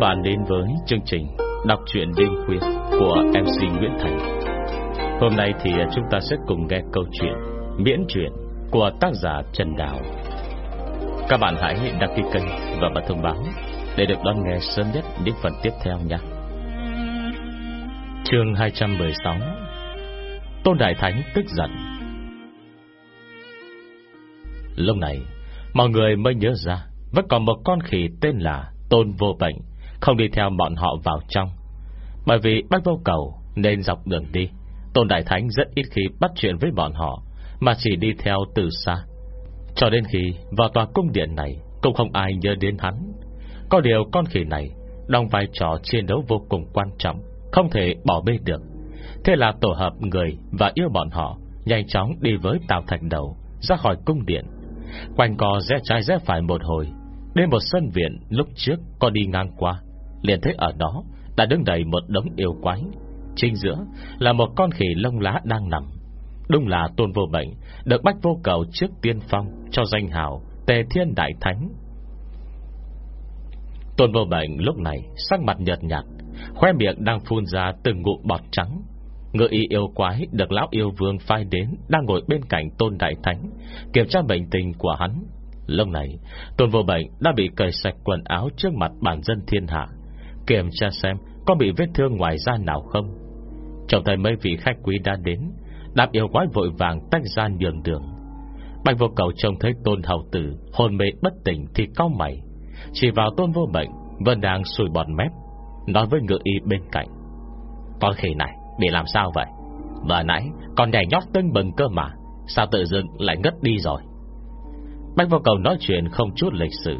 các bạn đến với chương trình Đọc truyện đêm khuya của MC Nguyễn Thành. Hôm nay thì chúng ta sẽ cùng nghe câu chuyện Miễn truyện của tác giả Trần Đào. Các bạn hãy đăng ký kênh và bật thông báo Để được đón nghe sớm nhất những phần tiếp theo nhé Chương 216 Tôn Đại Thánh tức giận. Lúc này, Mọi người mới nhớ ra Vẫn còn một con khỉ tên là Tôn Vô Bệnh. Không đi theo bọn họ vào trong. Bởi vì bắt vô cầu Nên dọc đường đi, Tôn Đại Thánh rất ít khi bắt chuyện với bọn họ, Mà chỉ đi theo từ xa. Cho đến khi vào tòa cung điện này, Cũng không ai nhớ đến hắn. Có điều con khỉ này Đóng vai trò chiến đấu vô cùng quan trọng, Không thể bỏ bê được. Thế là tổ hợp người và yêu bọn họ Nhanh chóng đi với Tào Thạch Đầu Ra khỏi cung điện. Quanh co rẽ trái rẽ phải một hồi, Đến một sân viện lúc trước có đi ngang qua. Liền thấy ở đó Đã đứng đầy một đống yêu quái. Trên giữa là một con khỉ lông lá đang nằm. Đúng là tôn vô bệnh Được bách vô cầu trước tiên phong Cho danh hào Tề Thiên Đại Thánh. Tôn vô bệnh lúc này Sắc mặt nhợt nhạt Khoe miệng đang phun ra từng ngụm bọt trắng. Ngựa y yêu quái được lão yêu vương phai đến Đang ngồi bên cạnh tôn đại thánh, Kiểm tra bệnh tình của hắn. Lúc này, tôn vô bệnh đã bị cởi sạch quần áo Trước mặt bản dân thiên hạ. Kiểm tra xem có bị vết thương ngoài da nào không. Trong thấy mấy vị khách quý đã đến, Đạp yêu quái vội vàng tách ra nhường đường. Bạch vô cầu trông thấy tôn hầu tử Hồn mê bất tỉnh thì cao mày, Chỉ vào tôn vô bệnh Vẫn đang sùi bọt mép, Nói với ngựa y bên cạnh. Con khỉ này, bị làm sao vậy? Vừa nãy còn đè nhót tưng bừng cơ mà, Sao tự dưng lại ngất đi rồi? Bạch vô cầu nói chuyện không chút lịch sử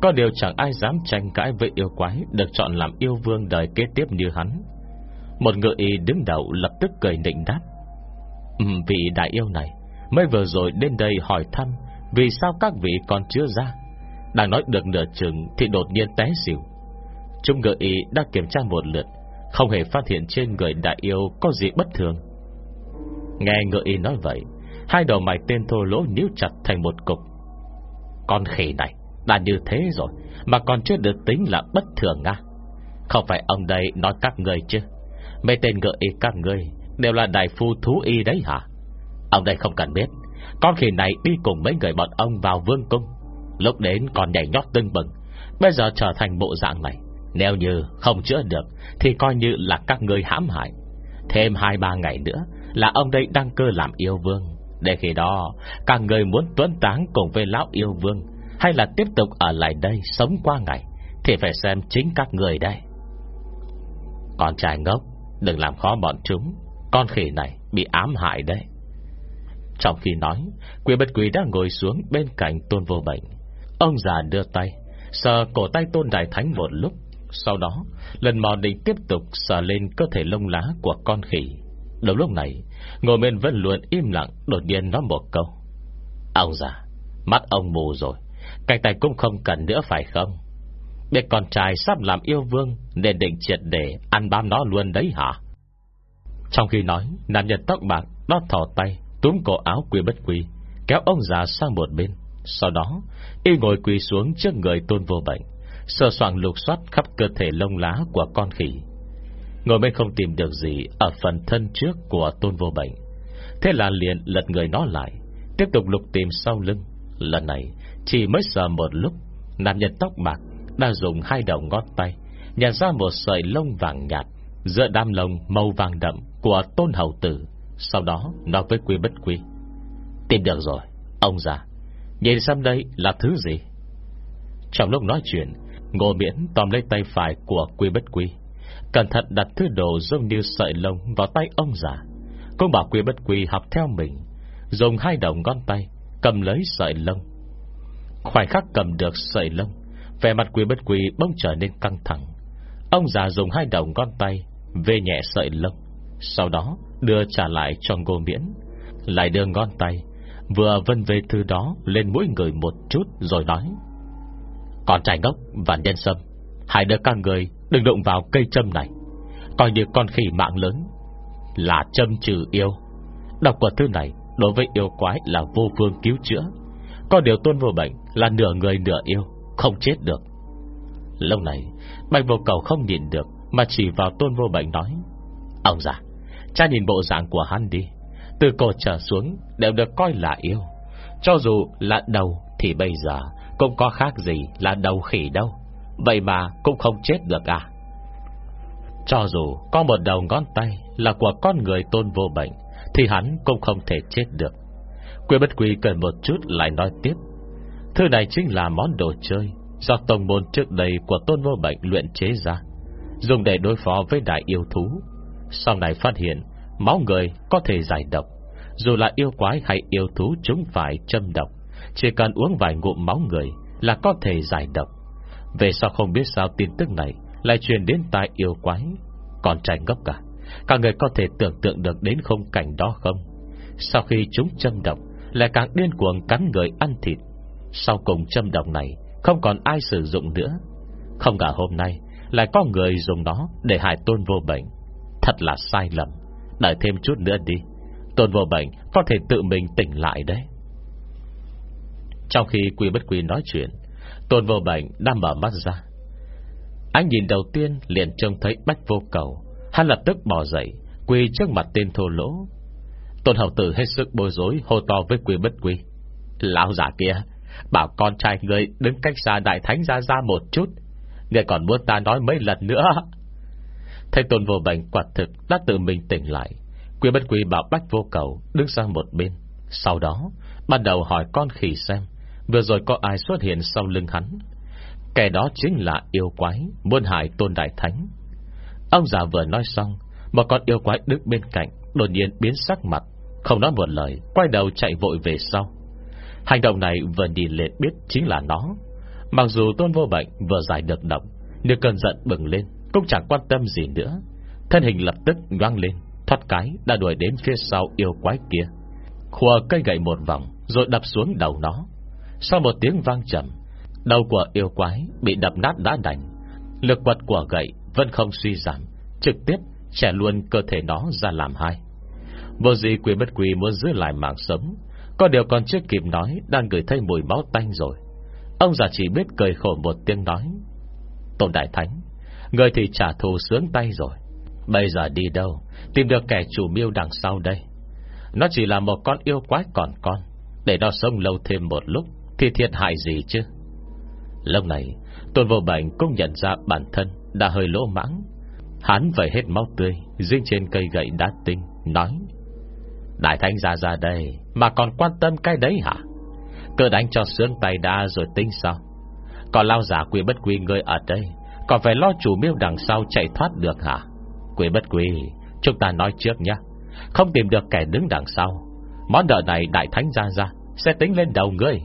có điều chẳng ai dám tranh cãi với yêu quái Được chọn làm yêu vương đời kế tiếp như hắn. Một ngựa y đứng đầu lập tức cười nịnh đáp ừ, Vị đại yêu này Mới vừa rồi đến đây hỏi thăm Vì sao các vị còn chưa ra? Đang nói được nửa chừng Thì đột nhiên té xỉu. Chúng ngựa y đã kiểm tra một lượt Không hề phát hiện trên người đại yêu Có gì bất thường. Nghe ngựa y nói vậy Hai đầu mày tên thô lỗ níu chặt thành một cục. Con khỉ này đã như thế rồi, Mà còn chưa được tính là bất thường à? Không phải ông đây nói các người chứ? Mấy tên ngựa y các người Đều là đại phu thú y đấy hả? Ông đây không cần biết Con khỉ này đi cùng mấy người bọn ông vào vương cung, Lúc đến còn nhảy nhót tưng bừng, Bây giờ trở thành bộ dạng này, Nếu như không chữa được Thì coi như là các người hãm hại. Thêm hai ba ngày nữa Là ông đây đăng cơ làm yêu vương, Để khi đó, Các người muốn tuấn táng cùng với lão yêu vương hay là tiếp tục ở lại đây Sống qua ngày, Thì phải xem chính các người đây. Con trai ngốc, Đừng làm khó bọn chúng, Con khỉ này bị ám hại đấy. Trong khi nói Quỷ bất quỷ đã ngồi xuống bên cạnh tôn vô bệnh. Ông già đưa tay, Sờ cổ tay tôn đại thánh một lúc, Sau đó, Lần mò định tiếp tục sờ lên cơ thể lông lá của con khỉ. Đầu lúc này, Ngồi bên vẫn luôn im lặng, Đột nhiên nói một câu. Ông già, Mắt ông mù rồi. Cái tay cũng không cần nữa, phải không? Biết con trai sắp làm yêu vương, Nên định triệt để ăn bám nó luôn đấy hả? Trong khi nói, Nam nhân tóc bạc Nó thỏ tay, Túm cổ áo quy bất quy Kéo ông già sang một bên. Sau đó, Y ngồi quỳ xuống trước người tôn vô bệnh Sơ soạn lục soát khắp cơ thể lông lá của con khỉ. Ngồi bên không tìm được gì Ở phần thân trước của tôn vô bệnh. Thế là liền lật người nó lại, Tiếp tục lục tìm sau lưng. Lần này chỉ mới sờ một lúc Nam nhân tóc bạc Đã dùng hai đầu ngón tay Nhặt ra một sợi lông vàng nhạt Giữa đám lông màu vàng đậm Của tôn hầu tử, Sau đó nói với quy bất quy, Tìm được rồi, Ông già, Nhìn xem đây là thứ gì? Trong lúc nói chuyện, Ngô miễn tóm lấy tay phải của quy bất quy, Cẩn thận đặt thứ đồ giống như sợi lông Vào tay ông già. Cũng bảo quy bất quy học theo mình, Dùng hai đầu ngón tay Cầm lấy sợi lông Khoảnh khắc cầm được sợi lông, Vẻ mặt quý bất quý bỗng trở nên căng thẳng. Ông già dùng hai đầu ngón tay Về nhẹ sợi lông, Sau đó đưa trả lại cho ngô miễn. Lại đưa ngón tay, Vừa vân về thứ đó Lên mỗi người một chút rồi nói, Con trai ngốc và nhân sâm hãy đứa các người đừng động vào cây châm này. Coi như con khỉ mạng lớn Là châm trừ yêu. Đọc của thư này, Đối với yêu quái là vô phương cứu chữa. Có điều tôn vô bệnh là nửa người nửa yêu, Không chết được. Lâu này, Bạch vô cầu không nhìn được Mà chỉ vào tôn vô bệnh nói, Ông già, Cha nhìn bộ dạng của hắn đi. Từ cổ trở xuống đều được coi là yêu. Cho dù là đầu Thì bây giờ cũng có khác gì là đầu khỉ đâu. Vậy mà cũng không chết được à? Cho dù có một đầu ngón tay Là của con người tôn vô bệnh Thì hắn cũng không thể chết được. Quy bất quy cần một chút lại nói tiếp. Thứ này chính là món đồ chơi Do tổng môn trước đây của tôn vô bệnh luyện chế ra, Dùng để đối phó với đại yêu thú. Sau này phát hiện, Máu người có thể giải độc. Dù là yêu quái hay yêu thú, chúng phải châm độc. Chỉ cần uống vài ngụm máu người Là có thể giải độc. Về sao không biết sao tin tức này Lại truyền đến tai yêu quái. Còn trai ngốc cả Cả người có thể tưởng tượng được đến không cảnh đó không? Sau khi chúng châm độc lại càng điên cuồng cắn người ăn thịt. Sau cùng châm độc này, Không còn ai sử dụng nữa. Không cả hôm nay, Lại có người dùng nó để hại tôn vô bệnh. Thật là sai lầm. Đợi thêm chút nữa đi. Tôn vô bệnh có thể tự mình tỉnh lại đấy. Trong khi Quy bất Quy nói chuyện, Tôn vô bệnh đang mở mắt ra. Anh nhìn đầu tiên liền trông thấy bách vô cầu. Hắn lập tức bỏ dậy, quỳ trước mặt tên thô lỗ Tôn hậu tử hết sức bối rối, Hô to với Quy bất Quy. Lão giả kia, Bảo con trai người đứng cách xa đại thánh ra ra một chút. Người còn muốn ta nói mấy lần nữa? Thầy tôn vô bệnh quả thực Đã tự mình tỉnh lại, Quy bất quy bảo bách vô cầu Đứng sang một bên. Sau đó, bắt đầu hỏi con khỉ xem, Vừa rồi có ai xuất hiện sau lưng hắn? Kẻ đó chính là yêu quái Muôn hại tôn đại thánh. Ông già vừa nói xong, Một con yêu quái đứng bên cạnh, Đột nhiên biến sắc mặt không nói một lời, Quay đầu chạy vội về sau. Hành động này vừa đi liền biết chính là nó. Mặc dù tôn vô bệnh vừa giải được động nếu cơn giận bừng lên, Cũng chẳng quan tâm gì nữa. Thân hình lập tức nhoang lên, Thoát cái đã đuổi đến phía sau yêu quái kia. Khùa cây gậy một vòng, Rồi đập xuống đầu nó. Sau một tiếng vang trầm, Đầu của yêu quái bị đập nát đã đành. Lực quật của gậy vẫn không suy giảm, Trực tiếp trẻ luôn cơ thể nó ra làm hai. Vô gì quỷ bất quỷ muốn giữ lại mạng sống. Có điều còn chưa kịp nói, Đang gửi thấy mùi máu tanh rồi. Ông già chỉ biết cười khổ một tiếng nói, Tôn Đại Thánh, Người thì trả thù sướng tay rồi. Bây giờ đi đâu, Tìm được kẻ chủ mưu đằng sau đây? Nó chỉ là một con yêu quái còn con, Để nó sống lâu thêm một lúc Thì thiệt hại gì chứ? Lúc này, Tôn vô bệnh cũng nhận ra bản thân Đã hơi lỗ mãng. Hắn vẩy hết máu tươi, Dính trên cây gậy đá tinh, Nói Đại thánh ra ra đây, Mà còn quan tâm cái đấy hả? Cứ đánh cho sướng tay đa rồi tính sao? Còn lao giả quy bất quy người ở đây Còn phải lo chủ miêu đằng sau chạy thoát được hả? Quy bất quy, Chúng ta nói trước nhé. Không tìm được kẻ đứng đằng sau. Món nợ này đại thánh ra ra, Sẽ tính lên đầu ngươi.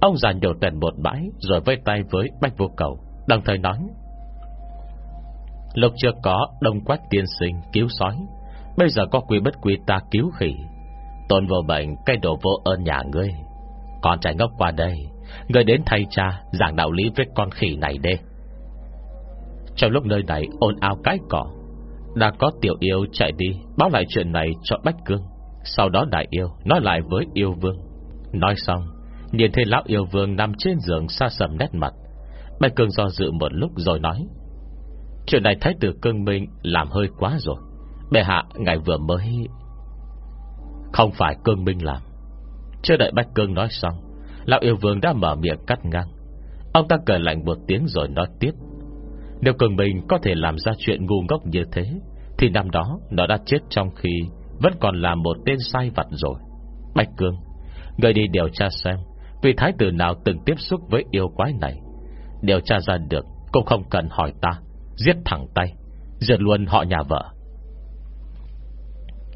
Ông già nhổ tiền một bãi, Rồi vây tay với bách vô cầu, Đồng thời nói. Lúc chưa có đông quách tiên sinh cứu sói Bây giờ có quy bất quy ta cứu khỉ. Tôn vô bệnh Cây đồ vô ơn nhà ngươi. Con trai ngốc qua đây. Ngươi đến thay cha, giảng đạo lý với con khỉ này đi. Trong lúc nơi này, ồn ào cái cỏ. Đã có tiểu yêu chạy đi, Báo lại chuyện này cho Bách Cương. Sau đó đại yêu nói lại với yêu vương. Nói xong, Nhìn thấy lão yêu vương nằm trên giường xa sầm nét mặt. Bạch Cương do dự một lúc rồi nói, Chuyện này thái tử cương minh Làm hơi quá rồi. Bệ hạ, ngài vừa mới Không phải cương minh làm. Chưa đợi Bạch Cương nói xong, Lão yêu vương đã mở miệng cắt ngang. Ông ta cười lạnh một tiếng rồi nói tiếp. Nếu cương minh có thể làm ra chuyện ngu ngốc như thế, Thì năm đó Nó đã chết trong khi Vẫn còn là một tên sai vặt rồi. Bạch Cương, Người đi điều tra xem Vì thái tử nào từng tiếp xúc với yêu quái này, Điều tra ra được Cũng không cần hỏi ta, Giết thẳng tay Giật luôn họ nhà vợ.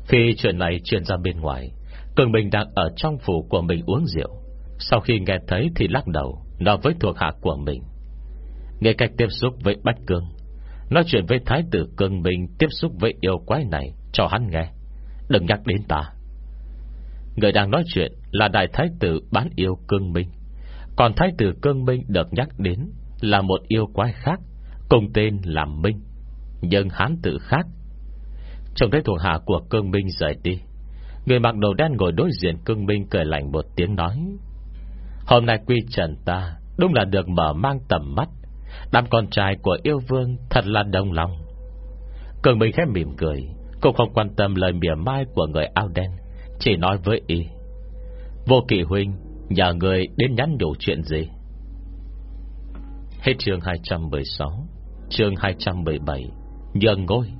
Khi chuyện này truyền ra bên ngoài, Cường Bình đang ở trong phủ của mình uống rượu. Sau khi nghe thấy thì lắc đầu, Nói với thuộc hạ của mình. Nghe cách tiếp xúc với Bách Cương, Nói chuyện với Thái tử Cương bình Tiếp xúc với yêu quái này, Cho hắn nghe. Đừng nhắc đến ta. Người đang nói chuyện là Đại Thái tử bán yêu Cương Minh. Còn Thái tử Cương Minh được nhắc đến Là một yêu quái khác, Cùng tên là Minh. Nhưng hán tự khác Trông thấy thuộc hạ của Cương Minh rời đi, Người mặc đồ đen ngồi đối diện Cương Minh cười lạnh một tiếng nói, Hôm nay quy trần ta, Đúng là được mở mang tầm mắt. Đám con trai của yêu vương Thật là đồng lòng. Cường Minh khép mỉm cười, Cũng không quan tâm lời mỉa mai của người áo đen, Chỉ nói với y, Vô kỳ huynh, Nhờ người đến nhắn nhủ chuyện gì? Hết chương 216 Chương 217 Nhường ngôi.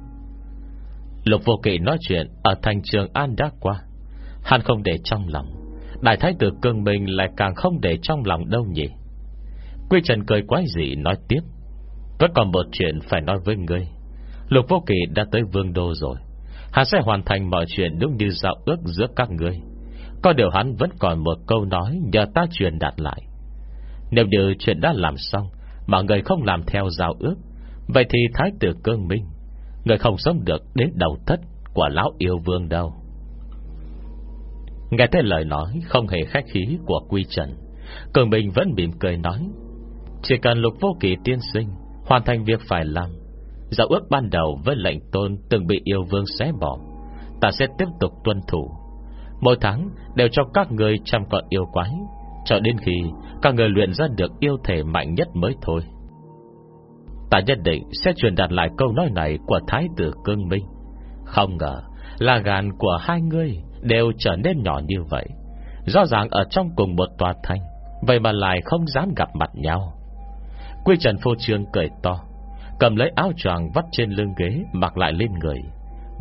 Lục vô kỵ nói chuyện Ở thành trường An đã qua. Hắn không để trong lòng. Đại thái tử cương minh lại càng không để trong lòng đâu nhỉ? Quy Trần cười quái dị nói tiếp. Vẫn còn một chuyện phải nói với ngươi. Lục vô kỳ đã tới vương đô rồi. Hắn sẽ hoàn thành mọi chuyện đúng như giao ước giữa các ngươi. Có điều hắn vẫn còn một câu nói Nhờ ta truyền đạt lại. Nếu như chuyện đã làm xong Mà người không làm theo giao ước, Vậy thì thái tử cương minh Người không sống được đến đầu thất Của lão yêu vương đâu. Nghe thấy lời nói Không hề khách khí của Quy Trần, Cường Bình vẫn mỉm cười nói, Chỉ cần lục vô kỳ tiên sinh Hoàn thành việc phải làm Dạo ước ban đầu với lệnh tôn Từng bị yêu vương xé bỏ, Ta sẽ tiếp tục tuân thủ. Mỗi tháng đều cho các người chăm con yêu quái, Cho đến khi Các người luyện ra được yêu thể mạnh nhất mới thôi. Ta nhất định sẽ truyền đạt lại câu nói này Của Thái tử Cương Minh. Không ngờ là gan của hai người Đều trở nên nhỏ như vậy. Rõ ràng ở trong cùng một tòa thành Vậy mà lại không dám gặp mặt nhau. Quy Trần Phô Trương cười to Cầm lấy áo choàng vắt trên lưng ghế Mặc lại lên người.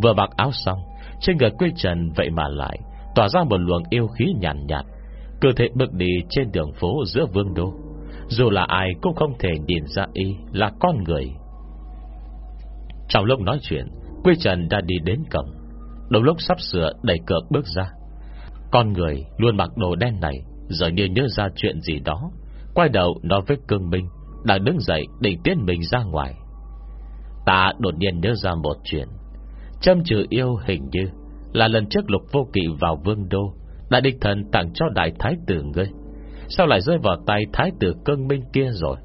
Vừa mặc áo xong Trên người Quy Trần vậy mà lại Tỏa ra một luồng yêu khí nhàn nhạt, nhạt Cơ thể bước đi trên đường phố giữa vương đô. Dù là ai cũng không thể nhìn ra y Là con người. Trong lúc nói chuyện, Quy Trần đã đi đến cổng. Đầu lúc sắp sửa đẩy cửa bước ra, Con người luôn mặc đồ đen này Giờ như nhớ ra chuyện gì đó, Quay đầu nói với cương minh Đang đứng dậy định tiến mình ra ngoài. Ta đột nhiên nhớ ra một chuyện, Châm trừ yêu hình như Là lần trước lục vô kỵ vào vương đô Đã địch thần tặng cho đại thái tử ngươi. Sao lại rơi vào tay thái tử cương minh kia rồi?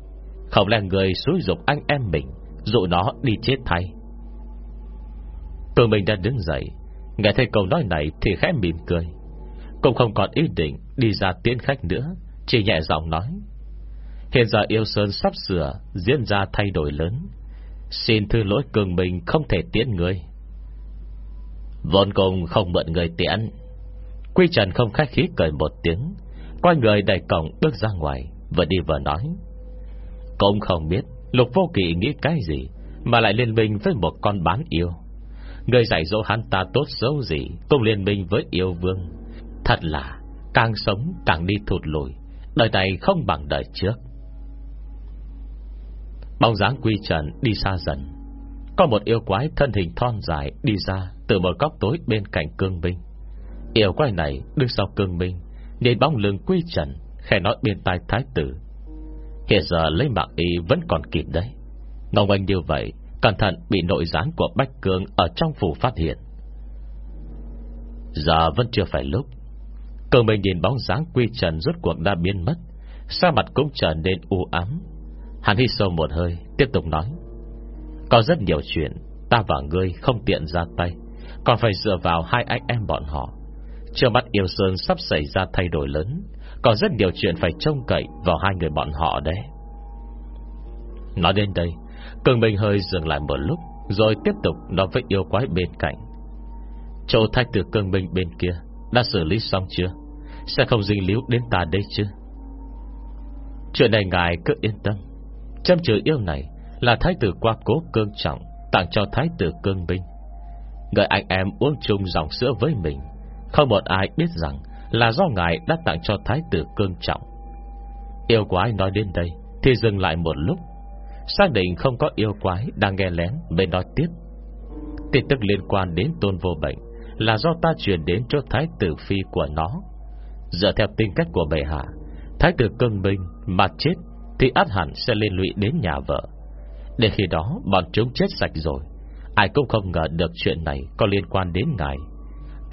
Không lẽ người xúi dục anh em mình, Dụ nó đi chết thay? Cương minh đã đứng dậy, Nghe thấy câu nói này thì khẽ mỉm cười. Cũng không còn ý định Đi ra tiến khách nữa, Chỉ nhẹ giọng nói, Hiện giờ yêu Sơn sắp sửa Diễn ra thay đổi lớn. Xin thư lỗi cường mình không thể tiễn người. Vốn cùng không mượn người tiễn. Quy Trần không khách khí cười một tiếng Quay người đẩy cổng bước ra ngoài Vừa đi vừa nói. Cũng không biết Lục vô kỳ nghĩ cái gì Mà lại liên minh với một con bán yêu. Người dạy dỗ hắn ta tốt xấu gì Cũng liên minh với yêu vương. Thật là càng sống càng đi thụt lùi, Đời này không bằng đời trước. Bóng dáng quy trần đi xa dần. Có một yêu quái thân hình thon dài Đi ra từ một góc tối bên cạnh cương binh Yêu quái này đứng sau cương binh Nhìn bóng lưng quy trần, Khẽ nói bên tai thái tử. Hiện giờ lấy mạng y vẫn còn kịp đấy. Ngọc anh như vậy, Cẩn thận bị nội gián của Bách Cương Ở trong phủ phát hiện. Giờ vẫn chưa phải lúc. Cường mình nhìn bóng dáng quy trần Rốt cuộc đã biến mất. Sa mặt cũng trở nên u ám. Hắn hít sâu một hơi, Tiếp tục nói. Có rất nhiều chuyện, Ta và ngươi không tiện ra tay. Còn phải dựa vào hai anh em bọn họ. Chưa mắt yêu Sơn sắp xảy ra thay đổi lớn, Còn rất nhiều chuyện phải trông cậy Vào hai người bọn họ đấy. Nói đến đây, Cường Minh hơi dừng lại một lúc, Rồi tiếp tục nói với yêu quái bên cạnh. Chỗ thách tử cường Minh bên kia, Đã xử lý xong chưa? Sẽ không dinh líu đến ta đây chứ? Chuyện này ngài cứ yên tâm. Châm trừ yêu này Là thái tử qua cố cương trọng Tặng cho thái tử cương binh Người anh em uống chung dòng sữa với mình không một ai biết rằng Là do ngài đã tặng cho thái tử cương trọng. Yêu quái nói đến đây Thì dừng lại một lúc, Xác định không có yêu quái Đang nghe lén mới nói tiếp. Tin tức liên quan đến tôn vô bệnh Là do ta truyền đến cho thái tử phi của nó. Dựa theo tính cách của bệ hạ, Thái tử cưng minh Mà chết Thì át hẳn sẽ liên lụy đến nhà vợ. Để khi đó bọn chúng chết sạch rồi, Ai cũng không ngờ được chuyện này Có liên quan đến ngài.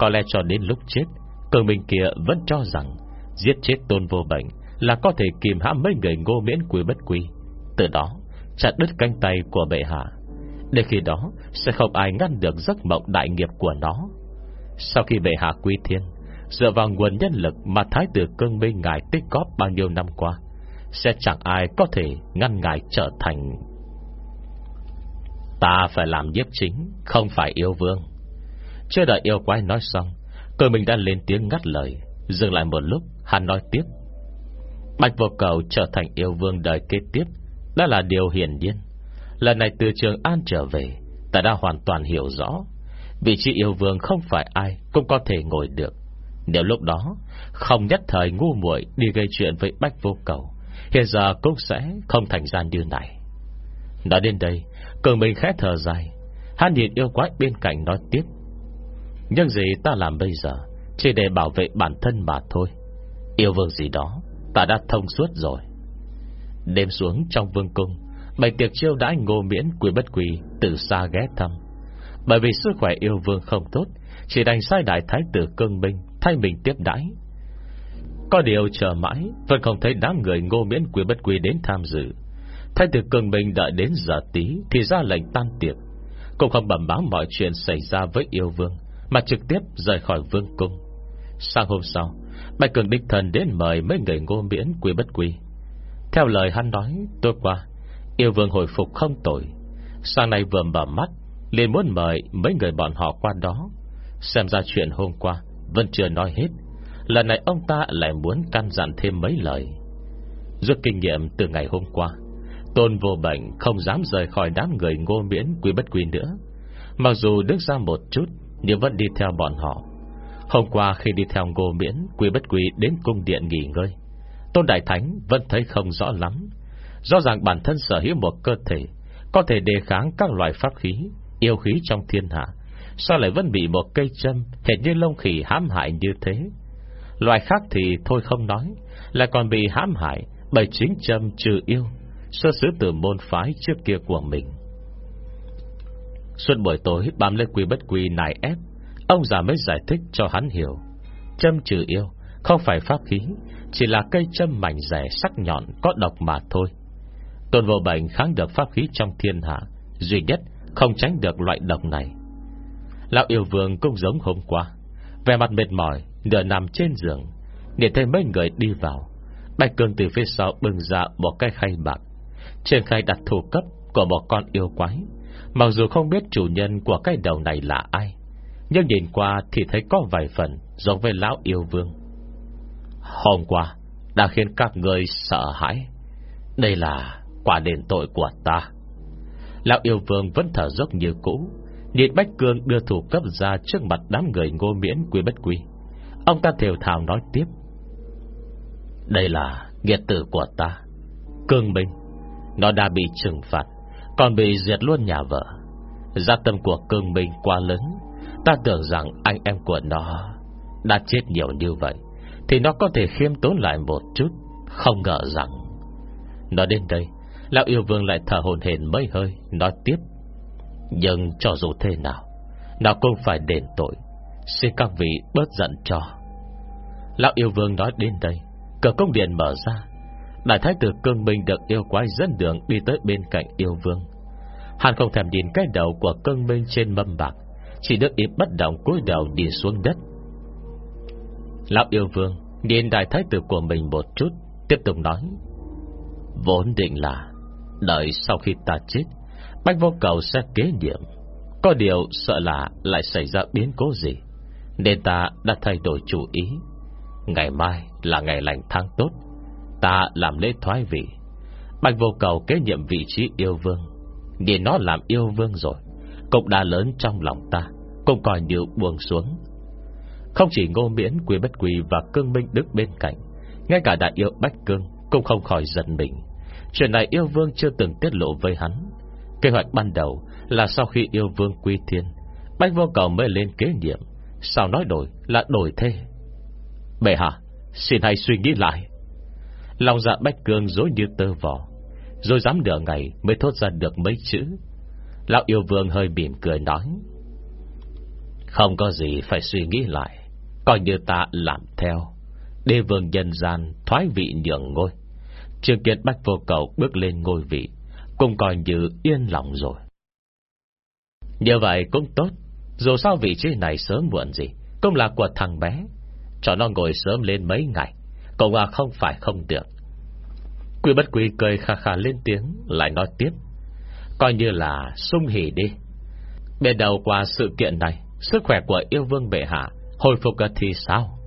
Có lẽ cho đến lúc chết, Cường minh kia vẫn cho rằng Giết chết tôn vô bệnh Là có thể kìm hãm mấy người ngô miễn quý bất quý Từ đó, chặt đứt canh tay của bệ hạ. Để khi đó, Sẽ không ai ngăn được giấc mộng đại nghiệp của nó. Sau khi bệ hạ quy thiên, Dựa vào nguồn nhân lực Mà thái tử cương minh ngài tích góp bao nhiêu năm qua, Sẽ chẳng ai có thể ngăn ngài trở thành. Ta phải làm nhiếp chính, Không phải yêu vương. Chưa đợi yêu quái nói xong, Cơ mình đã lên tiếng ngắt lời, Dừng lại một lúc, hắn nói tiếp. Bạch vô cầu trở thành yêu vương đời kế tiếp, Đó là điều hiển nhiên. Lần này từ trường An trở về, Ta đã hoàn toàn hiểu rõ. Vị trí yêu vương không phải ai Cũng có thể ngồi được. Nếu lúc đó, Không nhất thời ngu muội đi gây chuyện với Bách vô cầu, Hiện giờ cũng sẽ không thành gian như này. Đã đến đây Cường mình khẽ thở dài. Hắn nhìn yêu quái bên cạnh nói tiếp. Nhưng gì ta làm bây giờ Chỉ để bảo vệ bản thân mà thôi. Yêu vương gì đó, Ta đã thông suốt rồi. Đêm xuống trong vương cung Bày tiệc chiêu đãi ngô miễn quý bất quỳ Từ xa ghé thăm. Bởi vì sức khỏe yêu vương không tốt, Chỉ đành sai đại thái tử cương binh Thay mình tiếp đãi. Có điều chờ mãi, Vẫn không thấy đám người ngô miễn quý bất quỳ đến tham dự. Thái tử cường mình đợi đến giờ tí Thì ra lệnh tan tiệc. Cũng không bẩm báo mọi chuyện xảy ra với yêu vương. Mà trực tiếp rời khỏi vương cung. Sang hôm sau, Bạch cường đích thần đến mời mấy người ngô miễn quy bất quy. Theo lời hắn nói, Tối qua, Yêu vương hồi phục không tội. Sang nay vừa mở mắt, liền muốn mời mấy người bọn họ qua đó. Xem ra chuyện hôm qua Vẫn chưa nói hết, Lần này ông ta lại muốn căn dặn thêm mấy lời. Rút kinh nghiệm từ ngày hôm qua, Tôn vô bệnh không dám rời khỏi đám người ngô miễn quy bất quy nữa. Mặc dù đứng ra một chút nhưng vẫn đi theo bọn họ. Hôm qua khi đi theo ngô miễn Quý bất quý đến cung điện nghỉ ngơi. Tôn Đại Thánh vẫn thấy không rõ lắm. Rõ ràng bản thân sở hữu một cơ thể, Có thể đề kháng các loại pháp khí, Yêu khí trong thiên hạ, Sao lại vẫn bị một cây châm, Hệt như lông khỉ hãm hại như thế? Loài khác thì thôi không nói, Lại còn bị hãm hại Bởi chính châm trừ yêu, Sơ sứ từ môn phái trước kia của mình. Suốt buổi tối bám lên quy bất quy nài ép, Ông già mới giải thích cho hắn hiểu. Châm trừ yêu, Không phải pháp khí, Chỉ là cây châm mảnh rẻ sắc nhọn Có độc mà thôi. Tôn vô bệnh kháng được pháp khí trong thiên hạ, Duy nhất không tránh được loại độc này. Lão yêu vương cũng giống hôm qua Về mặt mệt mỏi, Nửa nằm trên giường Nhìn thấy mấy người đi vào. Bạch cường từ phía sau bưng ra một cái khay bạc Trên khay đặt thủ cấp Của một con yêu quái. Mặc dù không biết chủ nhân của cái đầu này là ai, Nhưng nhìn qua thì thấy có vài phần Giống với lão yêu vương. Hôm qua, Đã khiến các người sợ hãi. Đây là quả đền tội của ta. Lão yêu vương vẫn thở dốc như cũ, Nhìn Bách Cương đưa thủ cấp ra Trước mặt đám người ngô miễn quy bất quy. Ông ta thều thào nói tiếp. Đây là nghiệt tử của ta, Cương Minh, Nó đã bị trừng phạt. Còn bị diệt luôn nhà vợ. Gia tâm của Cương Minh quá lớn. Ta tưởng rằng anh em của nó Đã chết nhiều như vậy, Thì nó có thể khiêm tốn lại một chút. Không ngờ rằng, Nói đến đây, Lão yêu vương lại thở hồn hển mấy hơi, Nói tiếp. Nhưng cho dù thế nào Nào cũng phải đền tội. Xin các vị bớt giận cho. Lão yêu vương nói đến đây, Cửa công điện mở ra. Đại thái tử cương minh được yêu quái dẫn đường Đi tới bên cạnh yêu vương. Hắn không thèm nhìn cái đầu của cương minh trên mâm bạc, Chỉ được im bất động cúi đầu đi xuống đất. Lão yêu vương, Nhìn đại thái tử của mình một chút, Tiếp tục nói, Vốn định là, Đợi sau khi ta chết, Bách vô cầu sẽ kế nhiệm. Có điều sợ là lại xảy ra biến cố gì, Nên ta đã thay đổi chủ ý. Ngày mai là ngày lành tháng tốt. Ta làm lễ thoái vị. Bạch vô cầu kế nhiệm vị trí yêu vương. Nhìn nó làm yêu vương rồi, Cũng đã lớn trong lòng ta, Cũng coi như buông xuống. Không chỉ ngô miễn quý bất quý Và cương minh đức bên cạnh, Ngay cả đại yêu Bách Cương Cũng không khỏi giận mình. Chuyện này yêu vương chưa từng tiết lộ với hắn. Kế hoạch ban đầu là sau khi yêu vương quy thiên, Bách vô cầu mới lên kế nhiệm, Sao nói đổi là đổi thế? Bệ hạ, Xin hãy suy nghĩ lại. Lòng dạ Bách Cương dối như tơ vò, Rồi dám nửa ngày mới thốt ra được mấy chữ. Lão yêu vương hơi mỉm cười nói, Không có gì phải suy nghĩ lại, Coi như ta làm theo. Đê vương nhân gian thoái vị nhường ngôi Trường Kiệt Bách Vô Cầu bước lên ngôi vị, Cũng coi như yên lòng rồi. Như vậy cũng tốt, Dù sao vị trí này sớm muộn gì, Cũng là của thằng bé, Cho nó ngồi sớm lên mấy ngày Cũng là không phải không được. Quy bất quy cười khà khà lên tiếng, Lại nói tiếp. Coi như là sung hỉ đi. Bên đầu qua sự kiện này, Sức khỏe của yêu vương bệ hạ Hồi phục thì sao?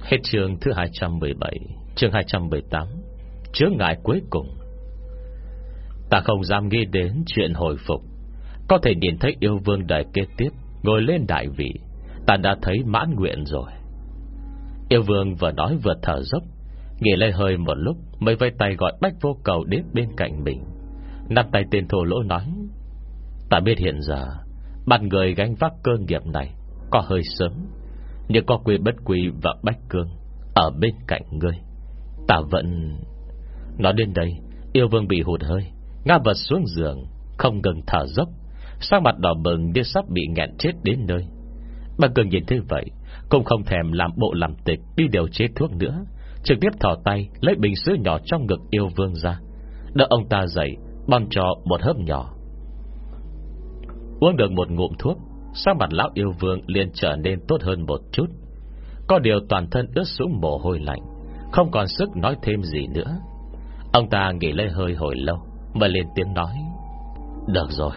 Hết chương thứ 217 Chương 218 Chướng ngại cuối cùng. Ta không dám nghĩ đến chuyện hồi phục. Có thể nhìn thấy yêu vương đời kế tiếp Ngồi lên đại vị, Ta đã thấy mãn nguyện rồi. Yêu vương vừa nói vừa thở dốc Nghỉ lây hơi một lúc Mới vây tay gọi bách vô cầu đến bên cạnh mình. Nắm tay tên thổ lỗ nói, Ta biết hiện giờ, Bạn người gánh vác cơ nghiệp này Có hơi sớm, Nhưng có quy bất quy và bách cương Ở bên cạnh ngươi. Ta vẫn Nói đến đây, Yêu vương bị hụt hơi, Ngã vật xuống giường, Không ngừng thở dốc Sang mặt đỏ bừng như sắp bị nghẹn chết đến nơi. Bà cường nhìn thế vậy, Cũng không thèm làm bộ làm tịch Đi điều chế thuốc nữa Trực tiếp thỏ tay, lấy bình sữa nhỏ trong ngực yêu vương ra. Đợi ông ta dậy Bon cho một hớp nhỏ. Uống được một ngụm thuốc Sang mặt lão yêu vương liền trở nên tốt hơn một chút. Có điều toàn thân ướt sũng mồ hôi lạnh, Không còn sức nói thêm gì nữa. Ông ta nghỉ lấy hơi hồi lâu Mà lên tiếng nói. Được rồi,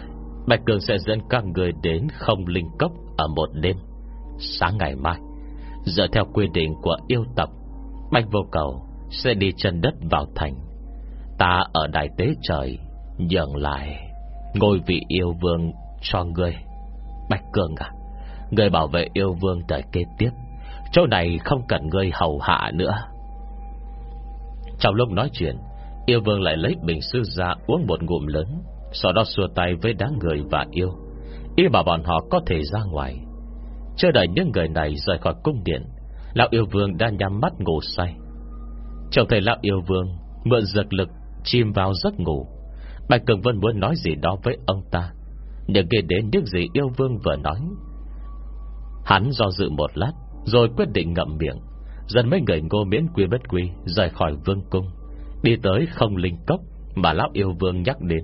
Bạch Cường sẽ dẫn các người đến không linh cốc Ở một đêm, Sáng ngày mai. Dựa theo quy định của yêu tập Bạch vô cầu Sẽ đi chân đất vào thành. Ta ở đại tế trời, Nhường lại Ngôi vị yêu vương cho ngươi. Bạch Cường à Ngươi bảo vệ yêu vương đời kế tiếp. Chỗ này không cần ngươi hầu hạ nữa. Trong lúc nói chuyện, Yêu vương lại lấy bình sư ra uống một ngụm lớn, Sau đó xua tay với đám người và yêu. Ý bảo bọn họ có thể ra ngoài. Chưa đợi những người này rời khỏi cung điện Lão yêu vương đã nhắm mắt ngủ say. Trông thấy lão yêu vương, Mượn giật lực, chìm vào giấc ngủ. Bạch Cường Vân muốn nói gì đó với ông ta, Nhưng nghe đến những gì yêu vương vừa nói, Hắn do dự một lát, Rồi quyết định ngậm miệng. Dần mấy người ngô miễn quy bất quy Rời khỏi vương cung, Đi tới không linh cốc Mà lão yêu vương nhắc đến.